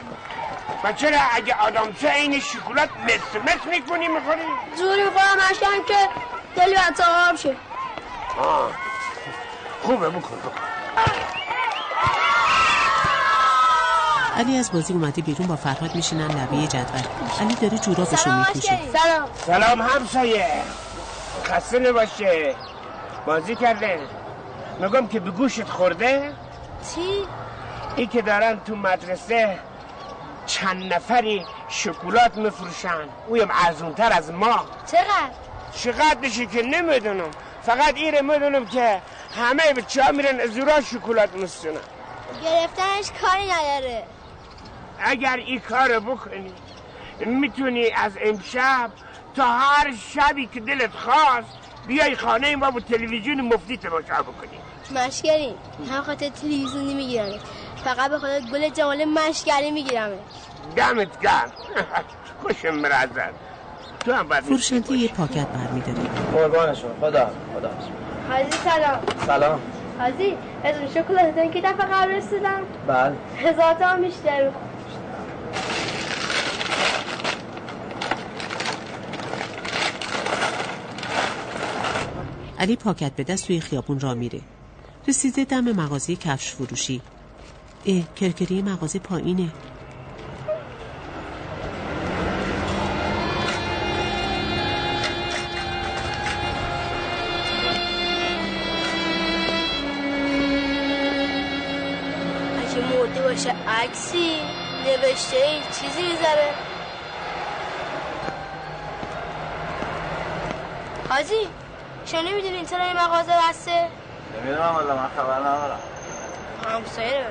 و چرا اگه آدامسه این شکلات مثل مثل می‌کنی می‌خوری؟ جوری می‌خورم مشکریم که دلی بچه آب شه آه. خوبه بکن بکن علی از بازی اومده بیرون با فرهاد میشینن لبه جدول. علی داره جورابشو میپوشه. سلام. سلام همسایه. خسته نباشه بازی کرده میگم که به گوشت خورده؟ چی؟ ای که دارن تو مدرسه چند نفری شکلات میفروشن. اویم ارزونتر از ما. چقدر؟ چقدر بشه که نمی‌دونم. فقط ایره می‌دونم که همه به چا میرن ازورا شکلات میستونن گرفتنش کاری نداره. اگر این کار بکنی می‌تونی از امشب تا هر شبی که دلت خواست بیای خانه ما با تلویزیون مفتی تماشا بکنی. مشکری هم خاطر تلویزیون نمی‌گیرم فقط به خاطر گل جمال مشکری می‌گیرم. دمت گرم. خوشم مرزد تو هم باید فروشنده یه پاکت برمیداری قربانشو خدا. خدا. حاضی سلام. سلام. حاضی از اون شکلاتتون که دفعه قبل رسیدم؟ بله. هزار تا میشتری علی پاکت به دست توی خیابون را میره. رسیده دم مغازه کفش فروشی. اه کرکری مغازه پایینه. اگه مرده باشه عکسی نوشته ای چیزی می‌ذاره. حاجی شما نمی‌دونین چرا این مغازه بسته؟ نمی‌دونم والا من خبر ندارم. همسایه.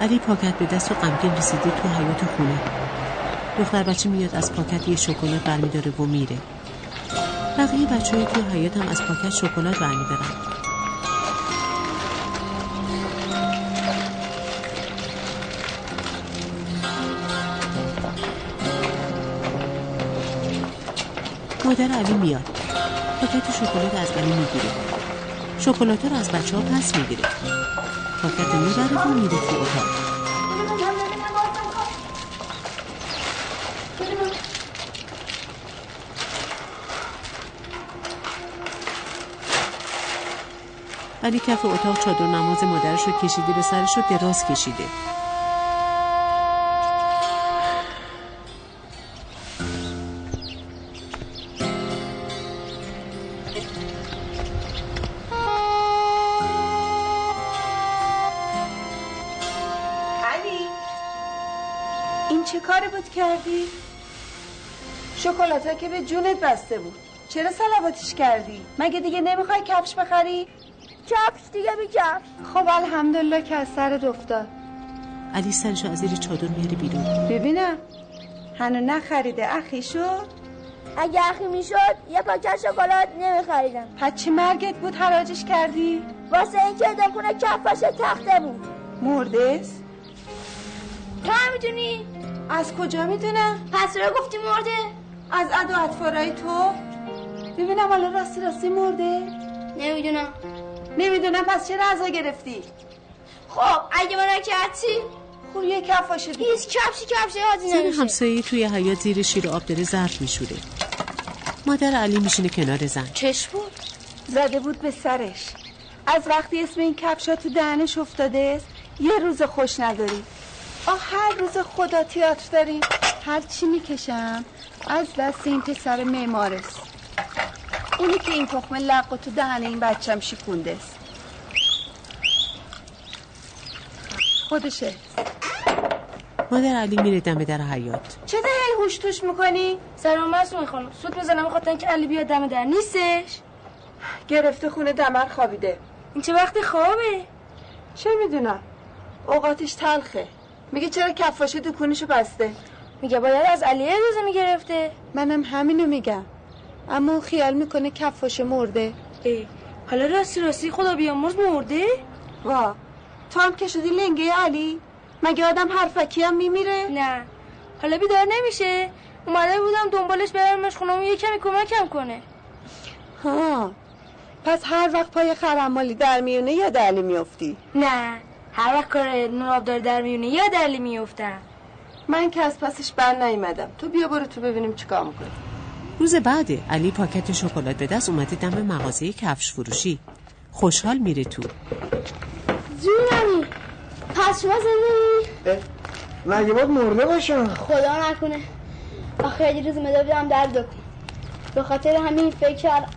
علی پاکت به دست و غمگین رسیده تو حیات خونه. دختر بچه میاد از پاکت یه شکلات برمیداره و میره. بقیه بچه های توی حیات هم از پاکت شکلات برمیدارن. مادر علی میاد. پاکت شکلات از علی می‌گیره. شکلات رو از بچه ها پس می‌گیره. پاکت رو می‌بره و میره تو اتاق. علی کف اتاق چادر نماز مادرش رو کشیده به سرش رو دراز کشیده. به جونت بسته بود چرا سلواتش کردی؟ مگه دیگه نمی‌خوای کفش بخری؟ کفش دیگه بی کفش خب الحمدلله که از سرت افتاد علی سرش رو از زیر چادر میاره بیرون ببینم هنو نخریده اخی شد اگه اخی می‌شد یه پاکت شکلات نمیخریدم پس چی مرگت بود حراجش کردی؟ واسه اینکه دکونه کفش تخته بود مرده است؟ تو هم می‌دونی از کجا می‌دونم؟ پس رو گفتی مرده از ادا اطفارای تو؟ ببینم حالا راستی راستی مرده؟ نمی‌دونم. نمی‌دونم پس چرا ازا گرفتی؟ خب اگه من نکردی خب یه کفاشه دیگه هیچ کفشی کفشی حاضی زن نمیشه همسایه توی حیات زیر شیر آب داره ظرف میشوره. مادر علی میشینه کنار زن. چش بود؟ زده بود به سرش. از وقتی اسم این کفشا تو دهنش افتاده است یه روز خوش نداری. آه هر روز خدا تئاتر داریم. هر چی می‌کشم از دست این پسر معمار است اونی که این تخم لق و تو دهن این بچم شکونده است. خودشه. مادر علی میره دم در حیات چه ده هی هوش توش می‌کنی؟ سلام مسئول خانم سود می‌زنم خاطر اینکه علی بیاد دم در نیستش. گرفته خونه دمر خوابیده. این چه وقتی خوابه؟ چه می‌دونم. اوقاتش تلخه. میگه چرا کفاشه دکونشو بسته؟ میگه باید از علی اجازه می‌گرفته. منم همینو میگم. اما اون خیال می‌کنه کفاشه مرده. ای حالا راستی راستی خدا بیامرز مرده؟ وا تو هم که شدی لنگه علی؟ مگه آدم حرفکی هم میمیره؟ نه. حالا بیدار نمیشه. اومده بودم دنبالش برمش خونم یه کمی کمکم کنه. ها. پس هر وقت پای خرمالی در میونه یا دلی میافتی؟ نه. هر وقت کار نوابدار در میونه یا دلی میفتم من که از پسش بر نیومدم. تو بیا برو تو ببینیم چیکار می‌کنی. روز بعد علی پاکت شکلات به دست اومده دم مغازه کفش فروشی. خوشحال میره تو. جونمی پس شما زندگی؟ مگه باید مرده باشم؟ خدا نکنه. آخه یه روز بیام در دکون به خاطر همین فکر کردم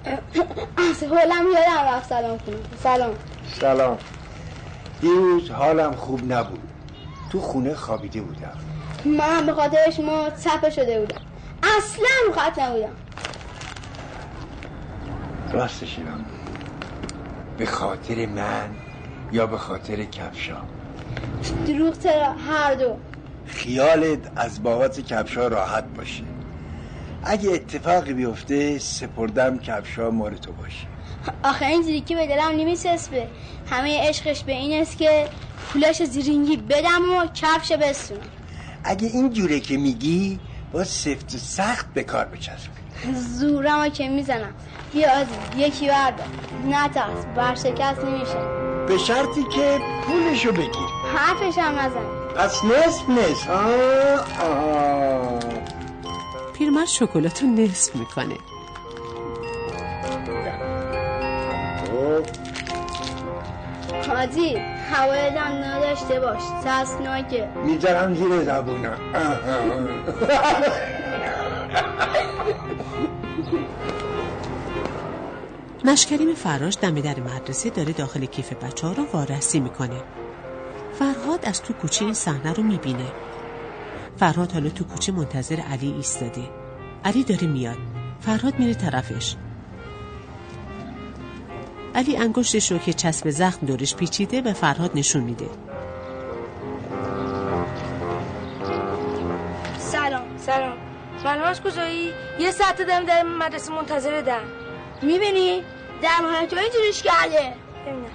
حولم یادم رفت. سلام کنم سلام. سلام. دیروز حالم خوب نبود. تو خونه خوابیده بودم. من به خاطر شما چپه شده بودم. اصلا خط نبودم. راستش اینم به خاطر من یا به خاطر کفشا؟ دروغ چرا؟ هر دو. خیالت از بابت کفشا راحت باشه. اگه اتفاقی بیفته سپردم کفشا مال تو باشه. آخه اینجوری که به دلم نمیچسبه. همه عشقش به این است که پولش زیرینگی بدم و کفش بستونم اگه این جوره که میگی با سفت و سخت به کار بچسب زورم که می‌زنم. بیا عزیز یکی بردار. نترس برشکست نمیشه. به شرطی که پولشو بگیر. حرفش هم نزن. پس نصف نصف. آه آه. پیرمرد شکلات رو نصف می‌کنه. حاجی هوای دم نداشته باش ترسناکه. می‌ذارم زیر زبونم مشکریم فراش دم در مدرسه داره داخل کیف بچه ها رو وارسی می‌کنه. فرهاد از تو کوچه این صحنه رو می‌بینه. فرهاد حالا تو کوچه منتظر علی ایستاده. علی داره میاد. فرهاد میره طرفش. علی انگشتش رو که چسب زخم دورش پیچیده به فرهاد نشون میده. سلام. سلام. معلوم از کجایی؟ یه ساعت دارم در مدرسه منتظر دم. می‌بینی؟ در تو اینجوریش کرده ببینم.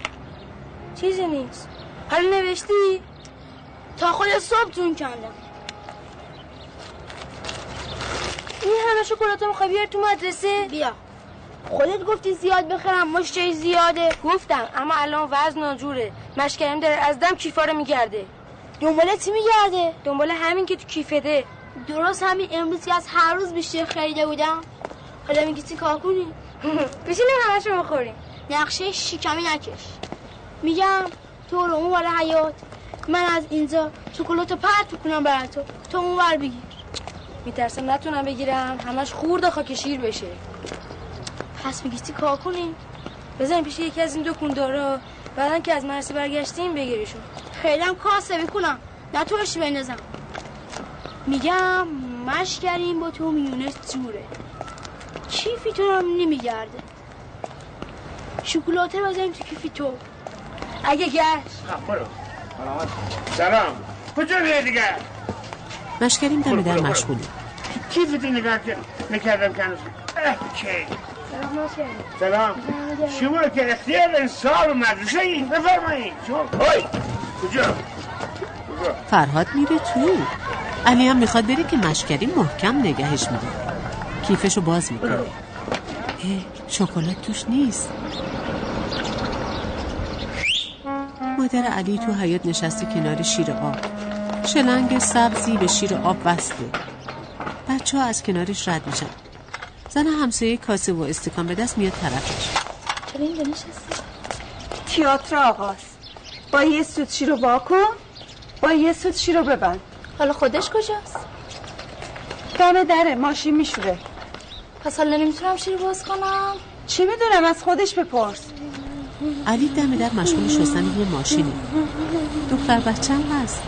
چیزی نیست. حالا نوشتی؟ تا خود صبح تون کندم. این همه شکلات می‌خوای بیاری تو مدرسه. بیا. خودت گفتی زیاد بخرم مشتری زیاده. گفتم اما الان وزن ناجوره. مشکرم داره از دم کیفا رو میگرده. دنبال چی میگرده؟ دنبال همین که تو کیفته. درست همین امروز که از هر روز بیشتر خریده بودم. حالا میگی چی کار کنی؟ بشینیم همشو بخوریم. نقشه شیکمی نکش. میگم تو رو اون حیات من از اینجا شکلاتو پرت کنم برای تو. تو اون ور بگیر. میترسم نتونم بگیرم. همش خورد خاک شیر بشه. پس میگی چی کار کنیم بزنیم پیش یکی از این دو کندارا بعدن که از مرسی برگشتیم بگیرشون خیلی هم کاسه کنم نه تو بندازم. میگم مشکریم با تو میونس جوره. کیفی تو هم نمیگرده؟ شکلاته بزنیم تو کیفی تو اگه گشت. سلام. کجا بیه دیگه؟ مشکریم دم در مشغوله کیفتی نگاه نکردم کنوز کی؟ سلام سلام. شما که اختیار سال و مدرسه این بفرمایید. شما کجا؟ فرهاد میره تو. علی هم می‌خواد بره که مشکریم محکم نگهش میده. کیفشو باز می‌کنه. اه شکلات توش نیست. مادر علی تو حیات نشسته کنار شیر آب. شلنگ سبزی به شیر آب بسته. بچه ها از کنارش رد میشن. زن همسایه کاسه و استکان به دست میاد طرفش چرا اینجا نشستی؟ تیاتر آغاز. با یه سوت شیر رو واکن با یه سوت شیر رو ببند. حالا خودش کجاست؟ دم دره ماشین میشوره. پس حالا نمی‌تونم شیر باز کنم؟ چی می‌دونم؟ از خودش بپرس. علی دم در مشغول شستن روی ماشینه دختر بچه هم هست.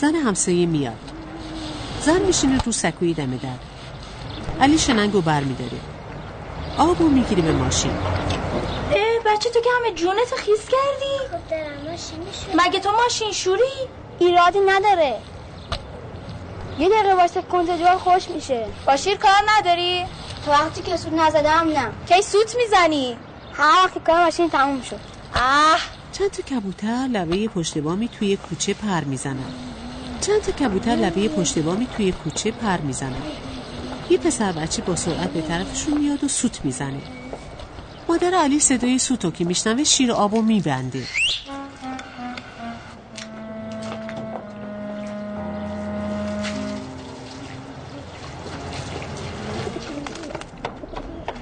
زن همسایه میاد. زن میشینه رو سکوی دم در. علی شننگو بر میداره آبو می‌گیری به ماشین. اه بچه تو که همه جونت خیز کردی؟ خب دارم ماشین مگه تو ماشین شوری؟ ایرادی نداره. یه دقیقه واسه کنتجوال خوش میشه. با شیر کار نداری؟ تا وقتی که سود نزدم نه. کی سوت می‌زنی؟ هر وقتی کار ماشین تموم شد. اه چند تا کبوتر لبه پشت بامی توی کوچه پر می‌زنن. چند تا کبوتر لبه پشت بامی توی کوچه پر می‌زنن. یه پسر بچه با سرعت به طرفشون میاد و سوت می‌زنه. مادر علی صدای سوتو که میشنوه شیر آبو میبنده.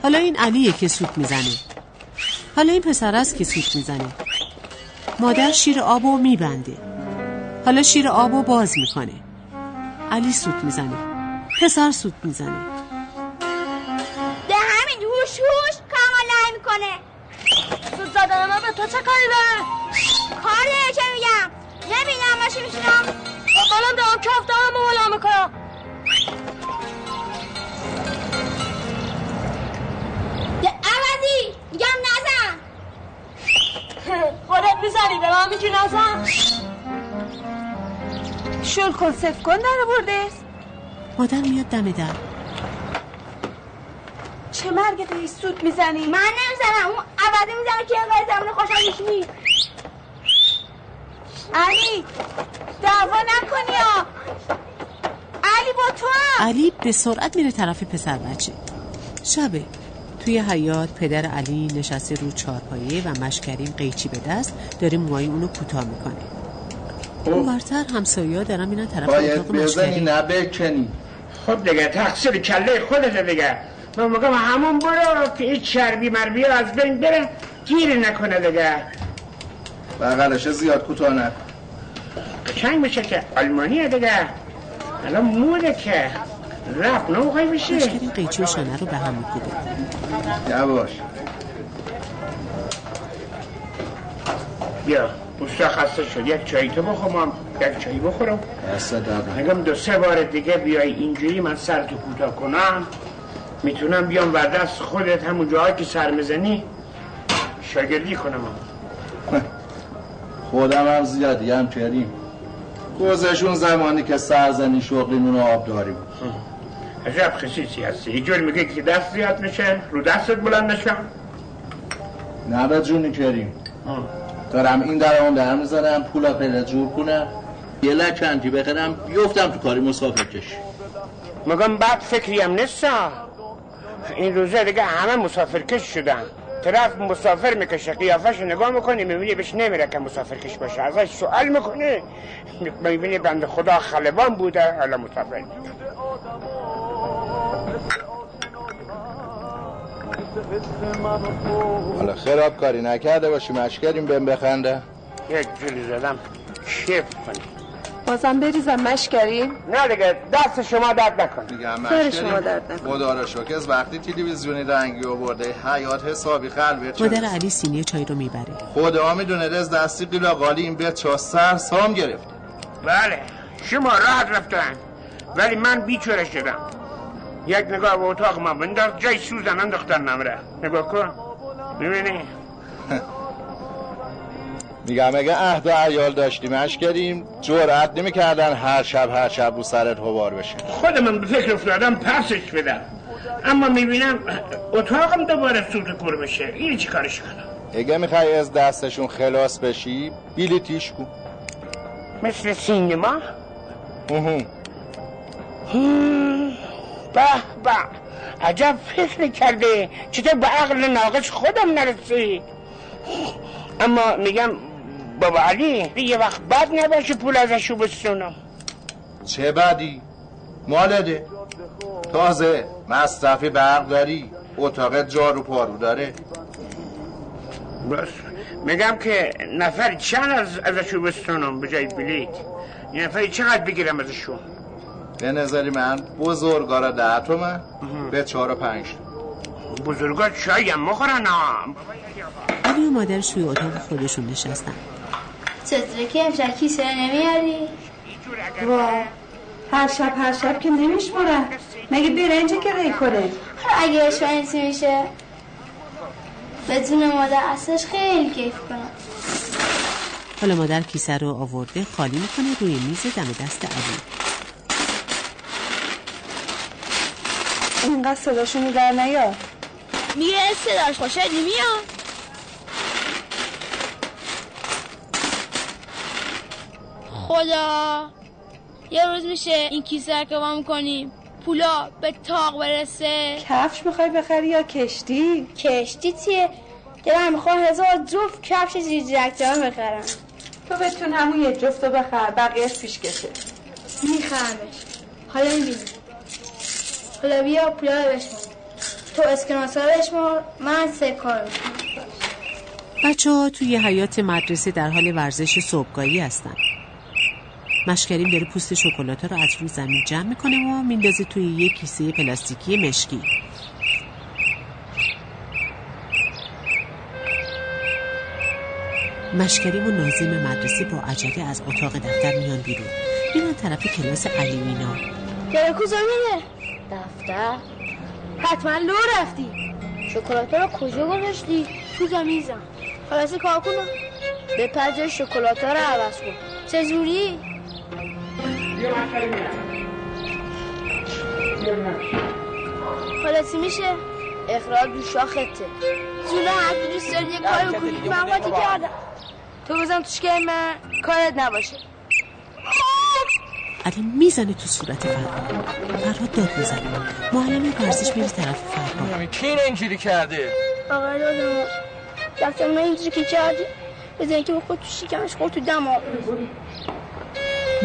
حالا این علیه که سوت می‌زنه. حالا این پسر است که سوت می‌زنه. مادر شیر آبو میبنده. حالا شیر آبو باز می‌کنه. علی سوت می‌زنه. پسر سوت می‌زنه. به همین هوش هوش کامل لعی می‌کنه. سوت زدن من به تو چه کاری داره؟ کاره چه میگم. نمیدم ماشین میشنم بالا دارم کف دارم مولا می‌کنم. عوضی میگم نزن. خودت می‌زنی به من میگی نزن. شل کن صف کن در برده مادر میاد دم در. چه مرگ توی سوت می‌زنی؟ من نمی‌زنم. اون عوضی می‌زنه که اینقدر زمان خوشم میشنی علی دعوا نکنی ها. علی با تو هم. علی به سرعت میره طرف پسر بچه. شبه. توی حیات پدر علی نشسته رو چارپایه و مشکریم قیچی به دست داره موهای اونو کوتاه می‌کنه. اون برتر همسایه دارن میرن طرف باید اتاق بزنی مشکریم نه بکنی. خب دیگه تقصیر کله خودته دیگه. من میگم همون برو که این چربی مربی از بین بره گیری نکنه دیگه. بغلش زیاد کوتاه نکن قشنگ بشه که آلمانیه دیگه. الان موده که رفت نموقعی بشه مشکلی قیچی و شانه رو به هم میکوبه یواش. بیا اوستا خسته شد. یک چایی تو بخورم یک چایی بخورم. اگم دو سه بار دیگه بیای اینجوری من سر تو کوتاه کنم. می‌تونم بیام بر دست خودت همون جاهایی که سر می‌زنی. شاگردی کنم. خودم هم زیادی هم کریم گذشون زمانی که سرزنی آب داریم. عجب خصیصی هستی. اینجور میگه که دست زیاد میشه رو دستت بلند نشم نه جونی کریم دارم این در اون در می‌زنم پولا پیدا جور کنم. یه لکنتی بخرم بیفتم تو کاری مسافر کش مگم بعد فکری هم نیستا؟ این روزه دیگه همه مسافر کش شدن. طرف مسافر می‌کشه قیافش نگاه می‌کنی می‌بینی بهش نمیره که مسافر کش باشه. ازش سوال می‌کنی. می‌بینی بند خدا خلبان بوده حالا مسافر حالا خراب کاری نکرده باشی مشکریم بهم بخنده. یک جولی زدم. کیف کنی؟ بازم بریزم مشکریم نه دیگه دست شما درد نکن میگم سر شما درد نکن خدا را شکر. وقتی تلویزیونی رنگی آورده حیات حسابی خلوت شده مادر علی سینی چای رو می‌بره. خدا می‌دونه رز دستی قیلاقالی این به چه سر سام گرفت بله شما راحت رفتن. ولی من بیچاره شدم. یک نگاه به اتاق ما بنداز جای سوزن انداختن نمره. نگاه کن. ببینی. میگم اگه عهد و عیال داشتیم اش کردیم جرأت نمی‌کردن هر شب هر شب رو سرت هوار بشه خودم به فکر افتادم پسش بدم. اما می‌بینم اتاقم دوباره سوت کور بشه این چی کارش کنم؟ اگه می‌خوای از دستشون خلاص بشی بیلیتیش کن مثل سینما. به به. عجب فکر کرده چطور به عقل ناقص خودم نرسی؟ اما میگم بابا علی یه وقت بد نباشه پول ازشو بستونم. چه بدی؟ مالده. تازه مصرفی برق داری اتاقت جارو پارو داره. بس. میگم که نفر چند از ازشو بستونم به جای بلیت یه نفری چقدر بگیرم ازشون؟ به نظری من بزرگارا ده تومن به چهار و پنج. بزرگا چایی هم مخورن علی و مادرش توی اتاق خودشون نشستن. چطوره که امشب کیسه نمیاری؟ وا. هر شب هر شب که نمیشمارن مگه برنجه که ری کنه؟ اگه اشوانیسی میشه؟ بدون مادر اصلش خیلی کیف کنم. حالا مادر کیسه رو آورده خالی می‌کنه روی میز دم دست علی. اینقدر صداشونو در نیا میگه صداش خوشه نمیاد؟ خدا. یه روز میشه این کیسه که ما می‌کنیم. پولا به تاق برسه. کفش می‌خوای بخری یا کشتی؟ کشتی چیه؟ دلم می‌خوام هزار جفت کفش زیر جکتر بخرم. تو بتون همون یه جفت رو بخر بقیهش پیش کشه. میخرمش. حالا می‌بینی. حالا بیا پولا رو بشمار. تو اسکناسا رو بشمار. من رو بشمار بچه ها توی حیات مدرسه در حال ورزش صبحگاهی هستن. مشکرین داره پوست شکلات رو از روی زمین جمع می‌کنه و میندازه توی یه کیسه پلاستیکی مشکی. مشکریم و نازیم مدرسه با عجله از اتاق دفتر میان بیرون. میرن طرف کلاس علی مینا کجا میره؟ دفتر. حتما لو رفتی. شکلات رو کجا گذاشتی؟ تو زمیزم خلاصی کار کنم به پجای شکلات رو عوض کن. چجوری؟ خلاصی میشه؟ اخراج دو شاخته. زوله هر دوست داری یه کار کنی من قاطی کردم. تو بزن توش که من. کارت نباشه. علی می‌زنه تو صورت فرهاد فرهاد داد می‌زنه. معلم ورزش میره طرف فرهاد. کی این اینجوری کرده؟ آقای دادم. دفتر من اینجوری که کردی. بزنی که بخود تو شکمش خود تو دماغ.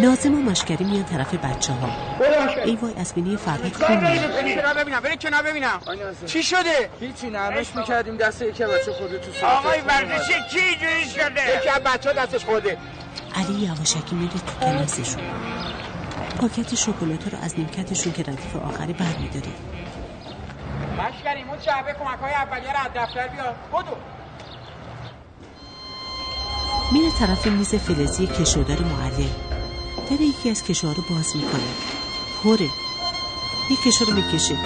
نازم و مشکری میان طرف بچه ها ای وای از بینی فرهاد خون ببینم کنار ببینم. چی شده؟ هیچی نرمش می‌کردیم دست یکی بچه خورده تو صورت آقای ورزشی کی جوری شده؟ یکی از بچه دستش خورده. علی یواشکی میره تو کلاسشون پاکت شکلات رو از نیمکتشون که ردیف آخری برمیداره مشکریم اون جعبه کمک های اولیه رو از دفتر بیار. بدو. میره طرف میز فلزی کشودار معلم. داره یکی از کشوها رو باز می‌کنه. پره یک کشو رو می‌کشه.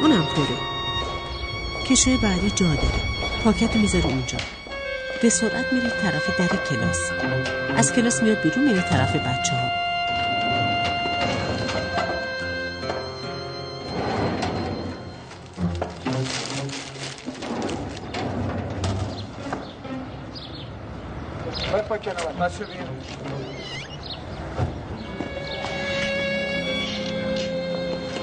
اونم پره کشوی بعدی جا داره. پاکت رو می‌ذاره اونجا. به سرعت میره طرف در کلاس. از کلاس میاد بیرون میره طرف بچه ها باید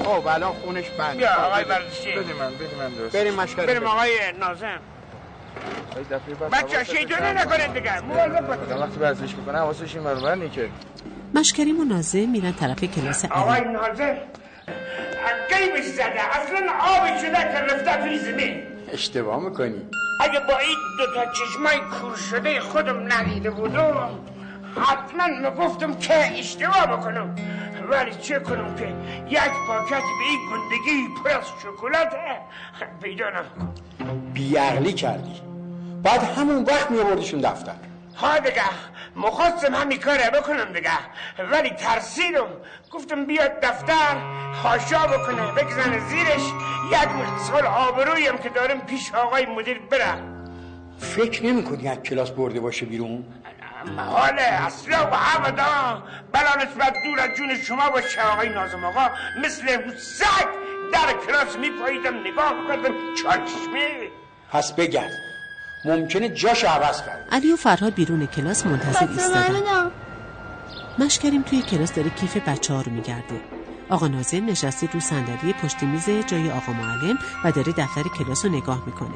بیا خب الان خونش بند. بیا آقای بده. ورزشی بده من بده من درست. بریم مشکل بریم آقای نازم بچه شیطونه نکنید دیگه. مواظب وقتی ورزش می‌کنه حواسش این برابر نیکه مشکریم و نازه میرن طرف کلاس آقای ناظر قیبش زده اصلا آبی شده که رفته توی زمین. اشتباه می‌کنی. اگه با این دوتا چشمای کور شده خودم ندیده بودم حتما می‌گفتم که اشتباه بکنم. ولی چه کنم که یک پاکت به این گندگی پر از شکلات پیدا نکنم بیعقلی کردی. بعد همون وقت میابردیشون دفتر. ها دیگه مخواستم همین کاره بکنم دیگه. ولی ترسیدم. گفتم بیاد دفتر هاشا بکنه بگزنه زیرش. یک مختصال آبرویم که دارم پیش آقای مدیر برم. فکر نمی‌کنی از کلاس برده باشه بیرون؟ محاله اصلا و ابدا بلا نسبت دور از جون شما باشه آقای نازم آقا. مثل سگ در کلاس میپاییدم. نگاه کردم چارچشمه پس بگرد. ممکنه جاش عوض کرد علی و فرهاد بیرون کلاس منتظر ایستادن. مشکریم توی کلاس داره کیف بچه ها رو میگرده. آقا نازم نشسته رو صندلی پشت میز جای آقا معلم و داره دفتر کلاس رو نگاه می‌کنه.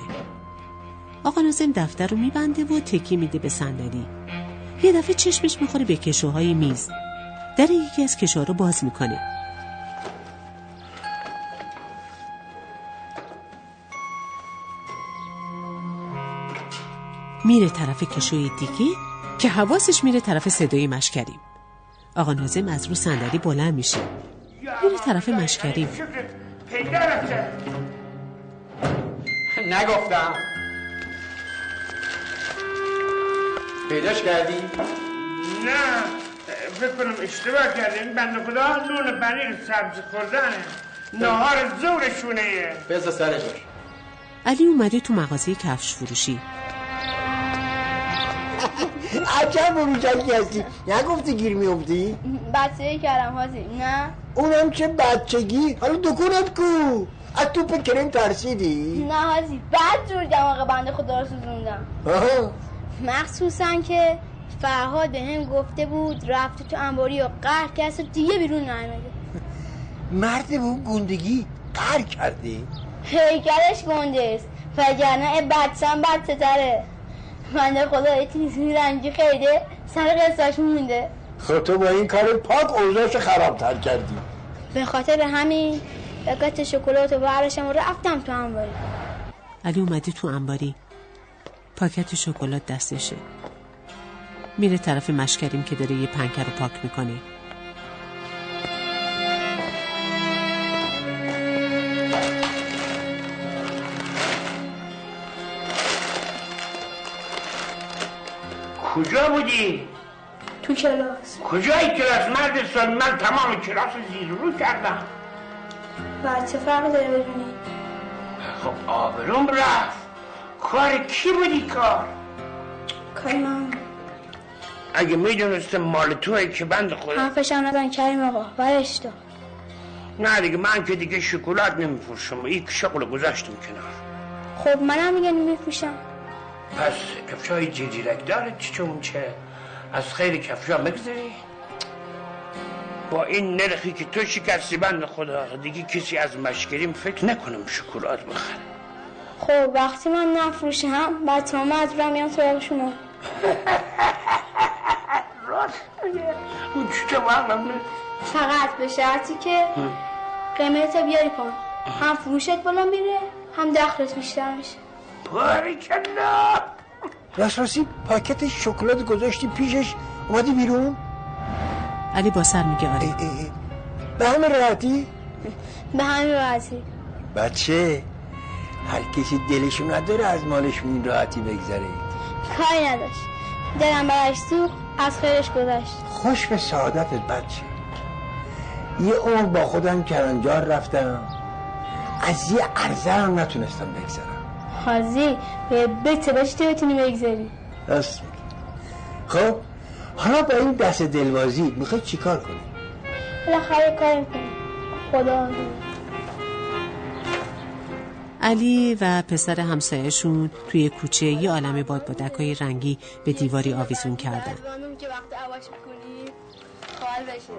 آقا نازم دفتر رو میبنده و تکی میده به صندلی. یه دفعه چشمش می‌خوره به کشوهای میز. در یکی از کشوها رو باز می‌کنه. میره طرف کشوی دیگه که حواسش میره طرف صدای مشکریم. آقا نازم از رو صندلی بلند میشه. میره طرف مشکریم. نگفتم. پیداش کردی؟ نه فکر کنم اشتباه کردیم بنده خدا نون پنیر سبز خوردنه. نهار زورشونه بذار سرش باش علی اومده تو مغازه کفش فروشی. عجب بروجکی هستی. نگفتی گیر میفتی؟ بچه کردم حاضی نه. اونم چه بچگی؟ حالا دکونت کو. از توپ کریم ترسیدی؟ نه حاجی بعد جور دماغ بنده خدا رو سوزوندم. آها. مخصوصا که فرهاد به هم گفته بود رفته تو انباری و قهر کرد و دیگه بیرون نیامده مرد به اون گندگی قهر کردی؟ هیکلش گنده است وگرنه بچم بچه تره بنده خدا یه چیزی رنگی خیده سر قصاش مونده. خب تو با این کار پاک اوضاعش خرابتر کردی. به خاطر همین پاکت شکلات و برداشتم و رفتم تو انباری. علی اومده تو انباری؟ پاکت شکلات دستشه. میره طرف مشکریم که داره یه پنکه رو پاک می‌کنه. کجا بودی؟ تو کلاس. کجای کلاس؟ مرد سال من تمام کلاس زیر رو کردم. بعد چه فرق داره بدونی خب آبروم رفت. کار کی بودی کار؟ کاری من اگه می‌دونستم مال توی که بند خدا حرفش هم نزن کریم آقا برش دار نه دیگه من که دیگه شکلات نمیفروشم. یک شغل گذاشتم کنار. خب منم میگه نمیفروشم. پس کفشای جیجیرک داره چون چه؟ از خیر کفشا مگذاری با این نرخی که تو شکستی بند خدا دیگه کسی از مشکریم فکر نکنم شکلات بخره. خب وقتی من نفروشم بعد تو مجبورم میام سراغ شما راست میگه چه ممنون فقط به شرطی که قیمت بیاری کن هم فروشت بالا میره هم دخلت بیشتر میشه. باریکلا راست راستی پاکت شکلات گذاشتی پیشش اومدی بیرون؟ علی با سر میگه آره. به همه راحتی؟ به همین راحتی. بچه. هر کسی دلشون نداره از مالش این راحتی بگذره. کاری نداشت. دلم برش سوخت از خیرش گذشت. خوش به سعادتت بچه. یه عمر با خودم کرنجار رفتم. از یه هم نتونستم بگذرم. حاضی به بته باشی تو بتونی بگذاری. راست میگی. خب حالا با این دست دلوازی می‌خوای چیکار کنی؟ بالاخره کار می‌کنی خدا علی و پسر همسایهشون توی کوچه یه عالم دکای رنگی به دیواری آویزون کردن. که وقت عواش می‌کنی؟ خال بشه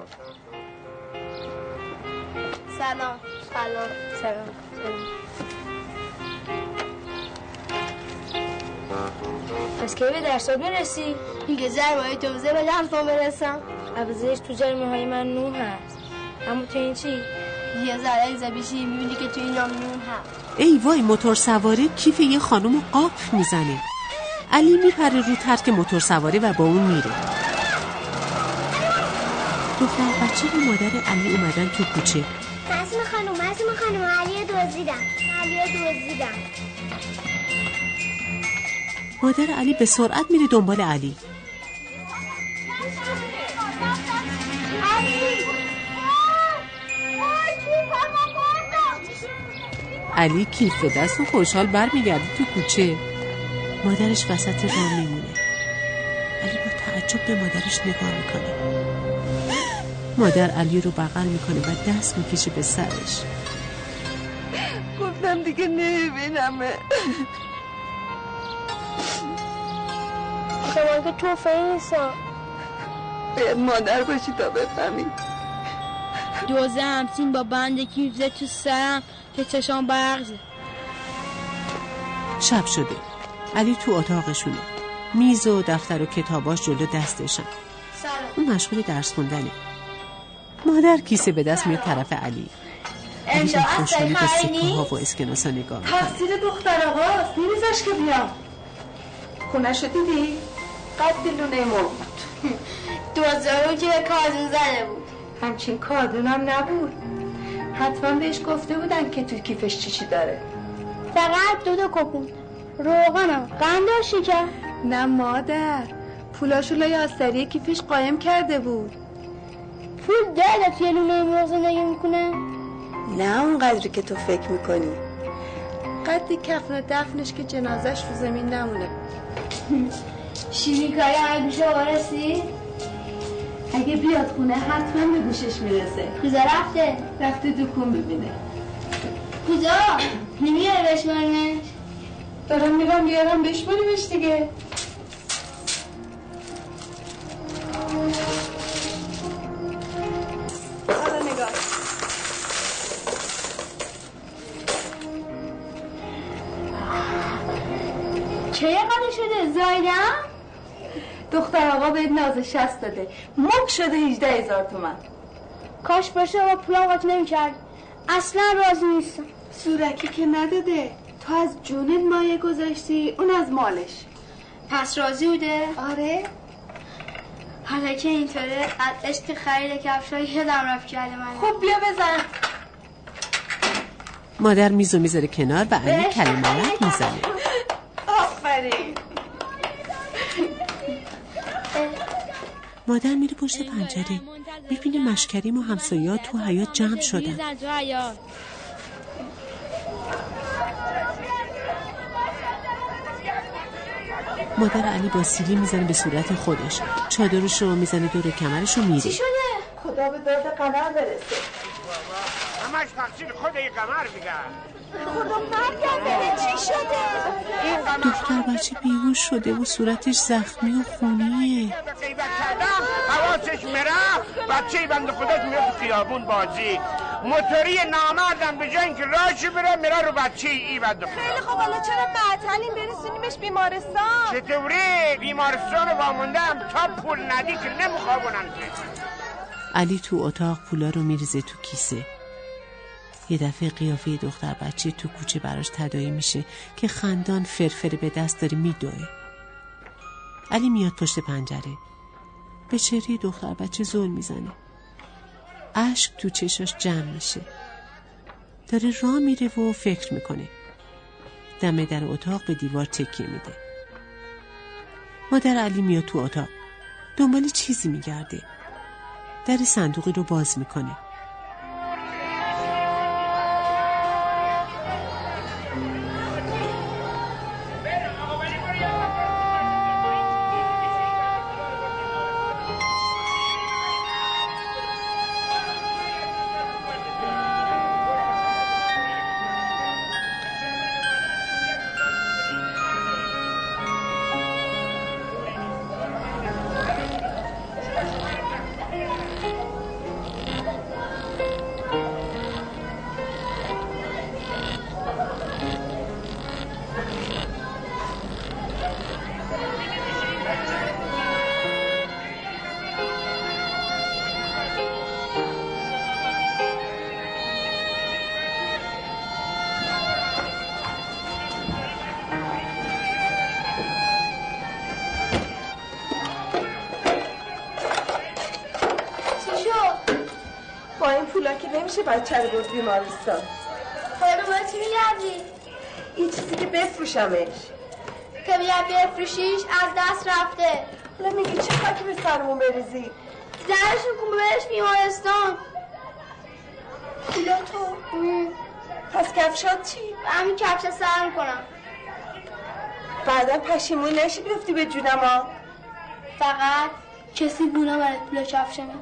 سلام. سلام. سلام. پس کی به درسات برسی؟ میگه توزه به درسان برسم. عوضش تو جرمه های من نون هست. اما تو این چی؟ یه ذره زبیشی می‌بینی که تو این نام نون هست. ای وای موتور سواره کیف یه خانم قاپ می‌زنه. علی میپره رو ترک موتور سواره و با اون میره. دختر بچه و مادر علی اومدن تو کوچه. مسیم خانم مسیم خانم علی دزدیدم. علی دزدیدم. مادر علی به سرعت میره دنبال علی. علی کیف به دست و خوشحال برمیگرده تو کوچه. مادرش وسط راه میمونه. علی با تعجب به مادرش نگاه می‌کنه. مادر علی رو بغل می‌کنه و دست می‌کشه به سرش. گفتم دیگه نمیبینمه. شما که توفه نیستم باید مادر باشی تا بفهمی. دوزه همسین با بند کیفزه تو سرم. که چشام برغزه شب شده. علی تو اتاقشونه. میز و دفتر و کتاباش جلو دستشن اون مشغول درس خوندنه. مادر کیسه به دست میاد طرف علی. علی با خوشحالی به سکه ها و اسکناس ها نگاه می‌کنه. تقصیر دختر آقاست. نمیزش که بیام. خونه شو دیدی؟ قد لونه مرغ بود دوزارو که کازون زده بود. همچین کادونم نبود. حتما بهش گفته بودن که تو کیفش چی چی داره. فقط دو تا کپون روغنم. قند شکر. نه مادر. پولاشو لای آستری کیفش قایم کرده بود. پول داره توی لونه مرغ زندگی می‌کنه؟ نه اونقدری که تو فکر می‌کنی. قد کفن و دفنش که جنازش رو زمین نمونه. شیمی کاری همه گوشه وارسی؟ اگه بیاد خونه حتما به گوشش می‌رسه. کجا رفته؟ رفته دکون ببینه کجا؟ نمیاره بشمارنش دارم میرم بیارم بشماریمش دیگه. حالا نگاه. چه قدر شده؟ زایدم؟ دختر آقا بهت ناز شست داده. مک شده 18 هزار تومن. کاش باشه آقا پولم قاطی نمی‌کرد. اصلا راضی نیستم سورکی که نداده. تو از جونت مایه گذاشتی اون از مالش. پس راضی بوده؟ آره. حالا که اینطوره از عشق خرید کفشای یادم رفت کرده من. خب بیا بزن. مادر میزو می‌ذاره کنار و علی کلمه می‌زنه. آفرین. مادر میره پشت پنجره. می‌بینه مشکریم و همسایه تو حیات جمع شدن. مادر علی با سیلی می‌زنه به صورت خودش. چادرش رو می‌زنه دور کمرش و میره. چی شده؟ خدا به داد قمر برسه. همش تقصیر خود قمر میگن خدا مرگم بره چی شده؟ دختر بچه بیهوش شده و صورتش زخمی و خونیه. حواسش میره بچه بند خودت میره تو خیابون بازی. موتوری نامردم به جای اینکه راهش بره میره رو بچه ای بند خدا خیلی خب حالا چرا معطلیم؟ برسونیمش بیمارستان. چطوری؟ بیمارستان رو واموندم تا پول ندی که نمیخوابونن که علی تو اتاق پولا رو میریزه تو کیسه. یه دفعه قیافه دختر بچه تو کوچه براش تدایی میشه که خندان فرفر به دست داره میدوه. علی میاد پشت پنجره. به چهره دختر بچه زل می‌زنه. اشک تو چشاش جمع میشه. داره راه میره و فکر می‌کنه. دم در اتاق به دیوار تکیه میده. مادر علی میاد تو اتاق. دنبال چیزی میگرده. در صندوقی رو باز می‌کنه. با این پولا که نمیشه بچه رو برد بیمارستان. حالا دوباره چی میگردی؟ این چیزی که بفروشمش. که بیاد بفروشیش از دست رفته. حالا میگی چه خاکی به سرمون بریزی؟ زنشون کن ببرش بیمارستان. پولا تو؟ پس کفشات چی؟ همین کفش سر می‌کنم بعدا پشیمون نشی بیفتی به جونم ها. فقط کسی بونا برای پول کفشمه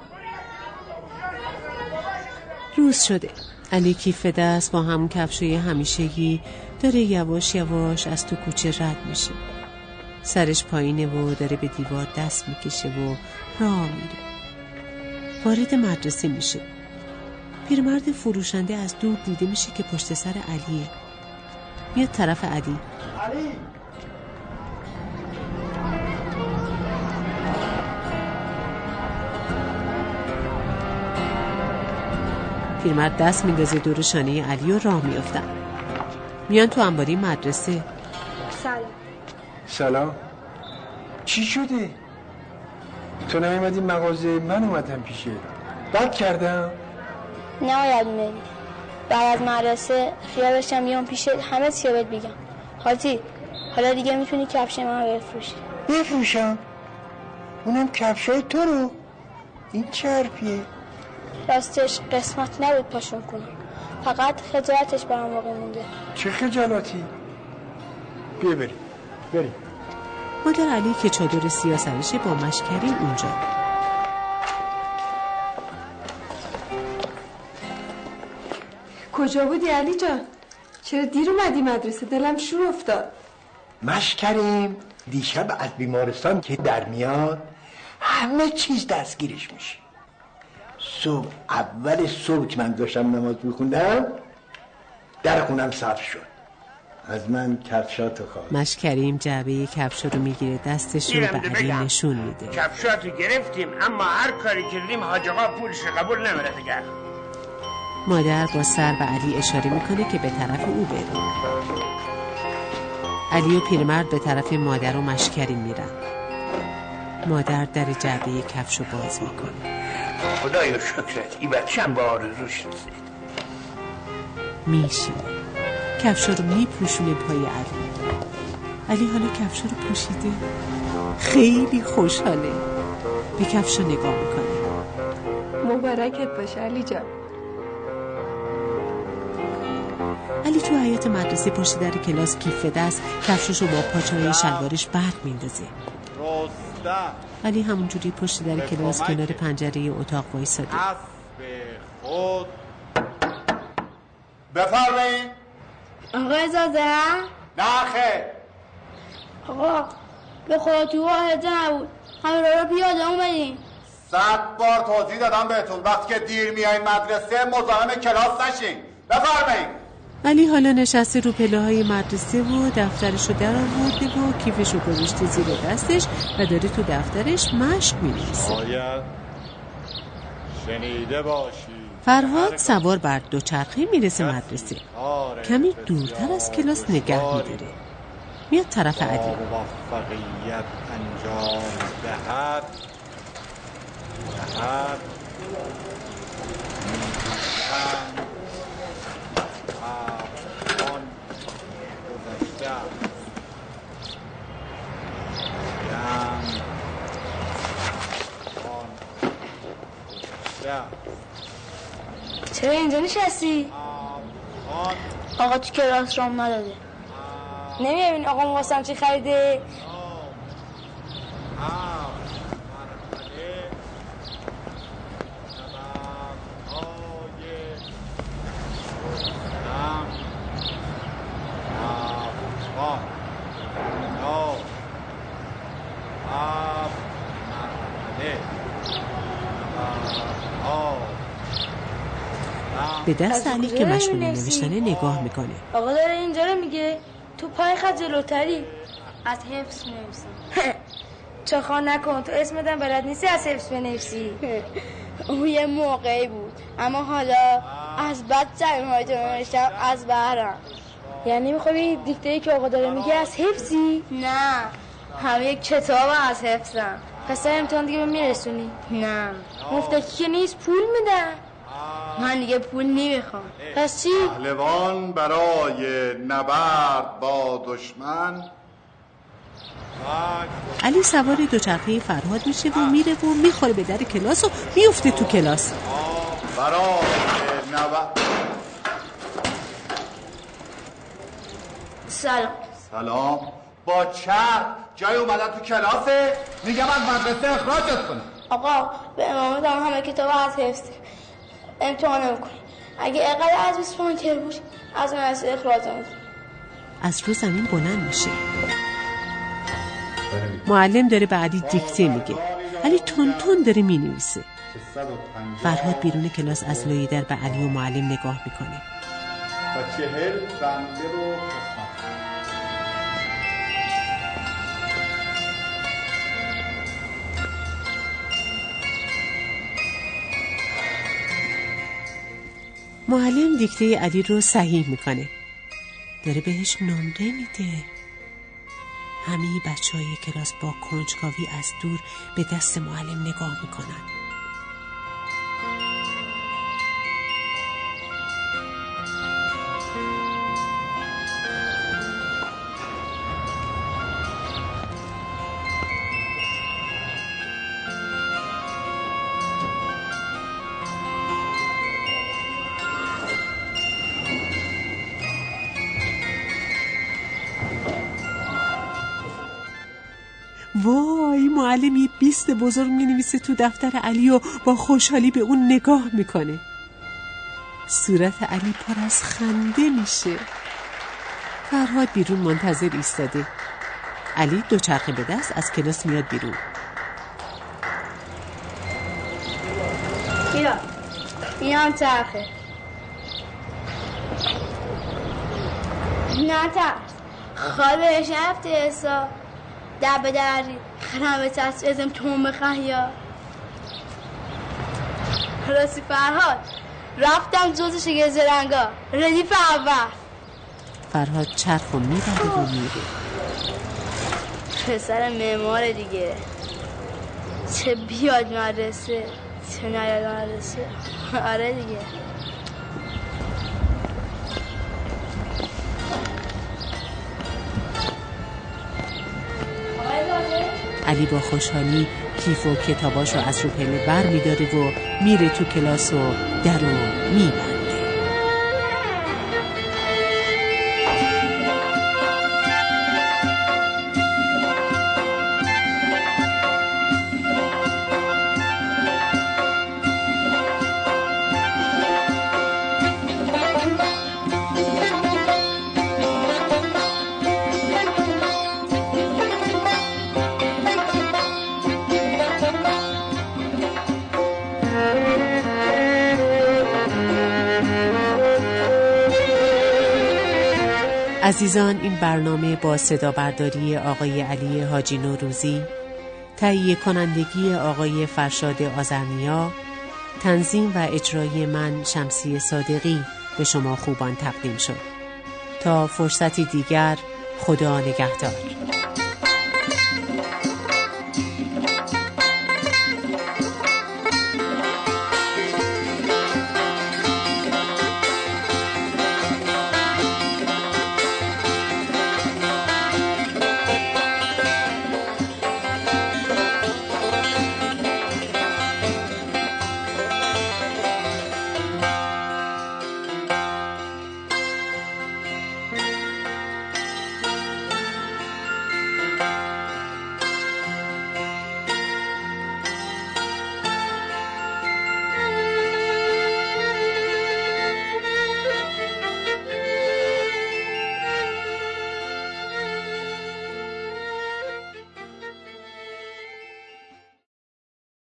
روز شده. علی کیف دست با همون کفشای همیشگی داره یواش یواش از تو کوچه رد میشه. سرش پایینه و داره به دیوار دست می‌کشه و راه میره. وارد مدرسه میشه. پیرمرد فروشنده از دور دیده میشه که پشت سر علیه. میاد طرف علی. علی! پیرمرد دست میندازه دور شانه علی و راه میافتن. میان تو انباری مدرسه. سلام. سلام. چی شده؟ تو نمیمدی مغازه من اومدم پیشه بد کردم؟ نباید میدی بعد از مدرسه خیالشم میام پیش همه چی بهت بگم حاجی حالا دیگه می‌تونی کفش من رو بفروشی. بفروشم؟ اونم کفشای تو رو؟ این چه حرفیه راستش قسمت نبود پاشون کنم فقط خجالتش برام باقی مونده. چه خجالتی؟ بیا بریم. بریم. مادر علی که چادر سیاه سرشه با مشکری اونجا. کجا بودی علی جان؟ چرا دیر اومدی مدرسه؟ دلم شور افتاد. مش کریم دیشب از بیمارستان که در میاد همه چیز دستگیرش میشه. صبح اول صبح که من داشتم نماز میخوندم در خونم صرف شد. از من کفشاتو خواست مشکریم جعبه کفش رو می‌گیره دستش رو به علی. نشون میده. کفشاتو گرفتیم اما هر کاری کردیم حاج آقا پولش قبول نمیره دیگه. مادر با سر به علی اشاره می‌کنه که به طرف او بره. علی و پیرمرد به طرف مادر و مشکریم میرن. مادر در جعبه کفش رو باز می‌کنه. خدایا شکرت. این بچم با آرزوش رسید. میشینه کفشا رو میپوشونه پای علی. علی حالا کفشا رو پوشیده. خیلی خوشحاله. به کفشا نگاه می‌کنه. مبارکت باشه علی جان. علی تو حیات مدرسه پشت در کلاس کیف دست کفششو با پاچه های شلوارش برق میندازه. رستم. علی همونجوری پشت در کلاس کنار پنجره اتاق وایساده. خود. بفرمایید. آقا اجازه؟ نه خیر آقا به خدا تو واحد نبود همین رو پیاده اومدیم صد بار توضیح دادم بهتون. وقتی که دیر میایین مدرسه مزاحم کلاس نشین. بفرمایید. علی حالا نشسته رو پله های مدرسه و دفترش رو در آورده و کیفش رو گذاشته زیر دستش و داره تو دفترش مشق می‌نویسه باید شنیده باشی. فرهاد سوار بر دوچرخه می‌رسه مدرسه. کمی دورتر از کلاس نگه میداره. میاد طرف علی. چرا اینجا نشستی؟ آقا تو کلاس رام نداده نمی‌بینی آقا واسم چی خریده؟ به دست علی که مشغول می‌نویسی؟ نوشتن نگاه می‌کنه. آقا داره اینجا رو میگه. تو پای خط جلوتری. از حفظ نویسم. چه خواه نکن. تو اسمتم بلد نیستی از حفظ بنویسی. اون یه موقعی بود. اما حالا از بد های تو نوشتم از بهرم. یعنی می‌خوای دیکته که آقا داره میگه از حفظی؟ نه. همه یک کتاب از حفظم. پس امتحان دیگه به میرسونی؟ نه. مفتکی که نیست پول میدن. من دیگه پول نمی‌خوام. پس چی؟ پهلوان برای نبرد با دشمن. علی سوار دوچرخه فرهاد میشه و میره و می‌خوره به در کلاس و میفته تو کلاس. برای نبرد. سلام. سلام. با چرخ جای اومدن تو کلاسه میگم از مدرسه اخراجت کنم. آقا به امامت هم همه کتاب از حفظ امتحان نمی‌کنی اگه اقل از 20 پوینتر بود از مدرسه اخراج از رو زمین بلند میشه. معلم داره به علی دیکته میگه. علی تون تون داره می‌نویسه. فرهاد بیرون کلاس از لوی در به علی و معلم نگاه می‌کنه. و چهل بنده رو معلم دیکته علی رو صحیح می‌کنه. داره بهش نمره میده. همه بچه های کلاس با کنجکاوی از دور به دست معلم نگاه می‌کنن. معلم یه بیست بزرگ می تو دفتر علی و با خوشحالی به اون نگاه می‌کنه. صورت علی پر از خنده میشه. فرهاد بیرون منتظر ایستاده. علی دوچرخه به دست از کلاس میاد بیرون. بیا. میام چرخه. نه ترس خوابش نفته حساب. در به دری خرم به چسب ازم توم خیا راستی فرهاد رفتم جز شگه زرنگا ردیف اول. فرهاد چرخ و و میره پسر معمار دیگه. چه بیاد مدرسه چه نیاد مدرسه. آره دیگه. علی با خوشحالی کیف و کتاباش رو از رو پله بر میداره و میره تو کلاس و در رو میبنده عزیزان این برنامه با صدا برداری آقای علی حاجی نوروزی تهیه کنندگی آقای فرشاد آزرنیا تنظیم و اجرایی من شمسی صادقی به شما خوبان تقدیم شد. تا فرصتی دیگر خدا نگهدار.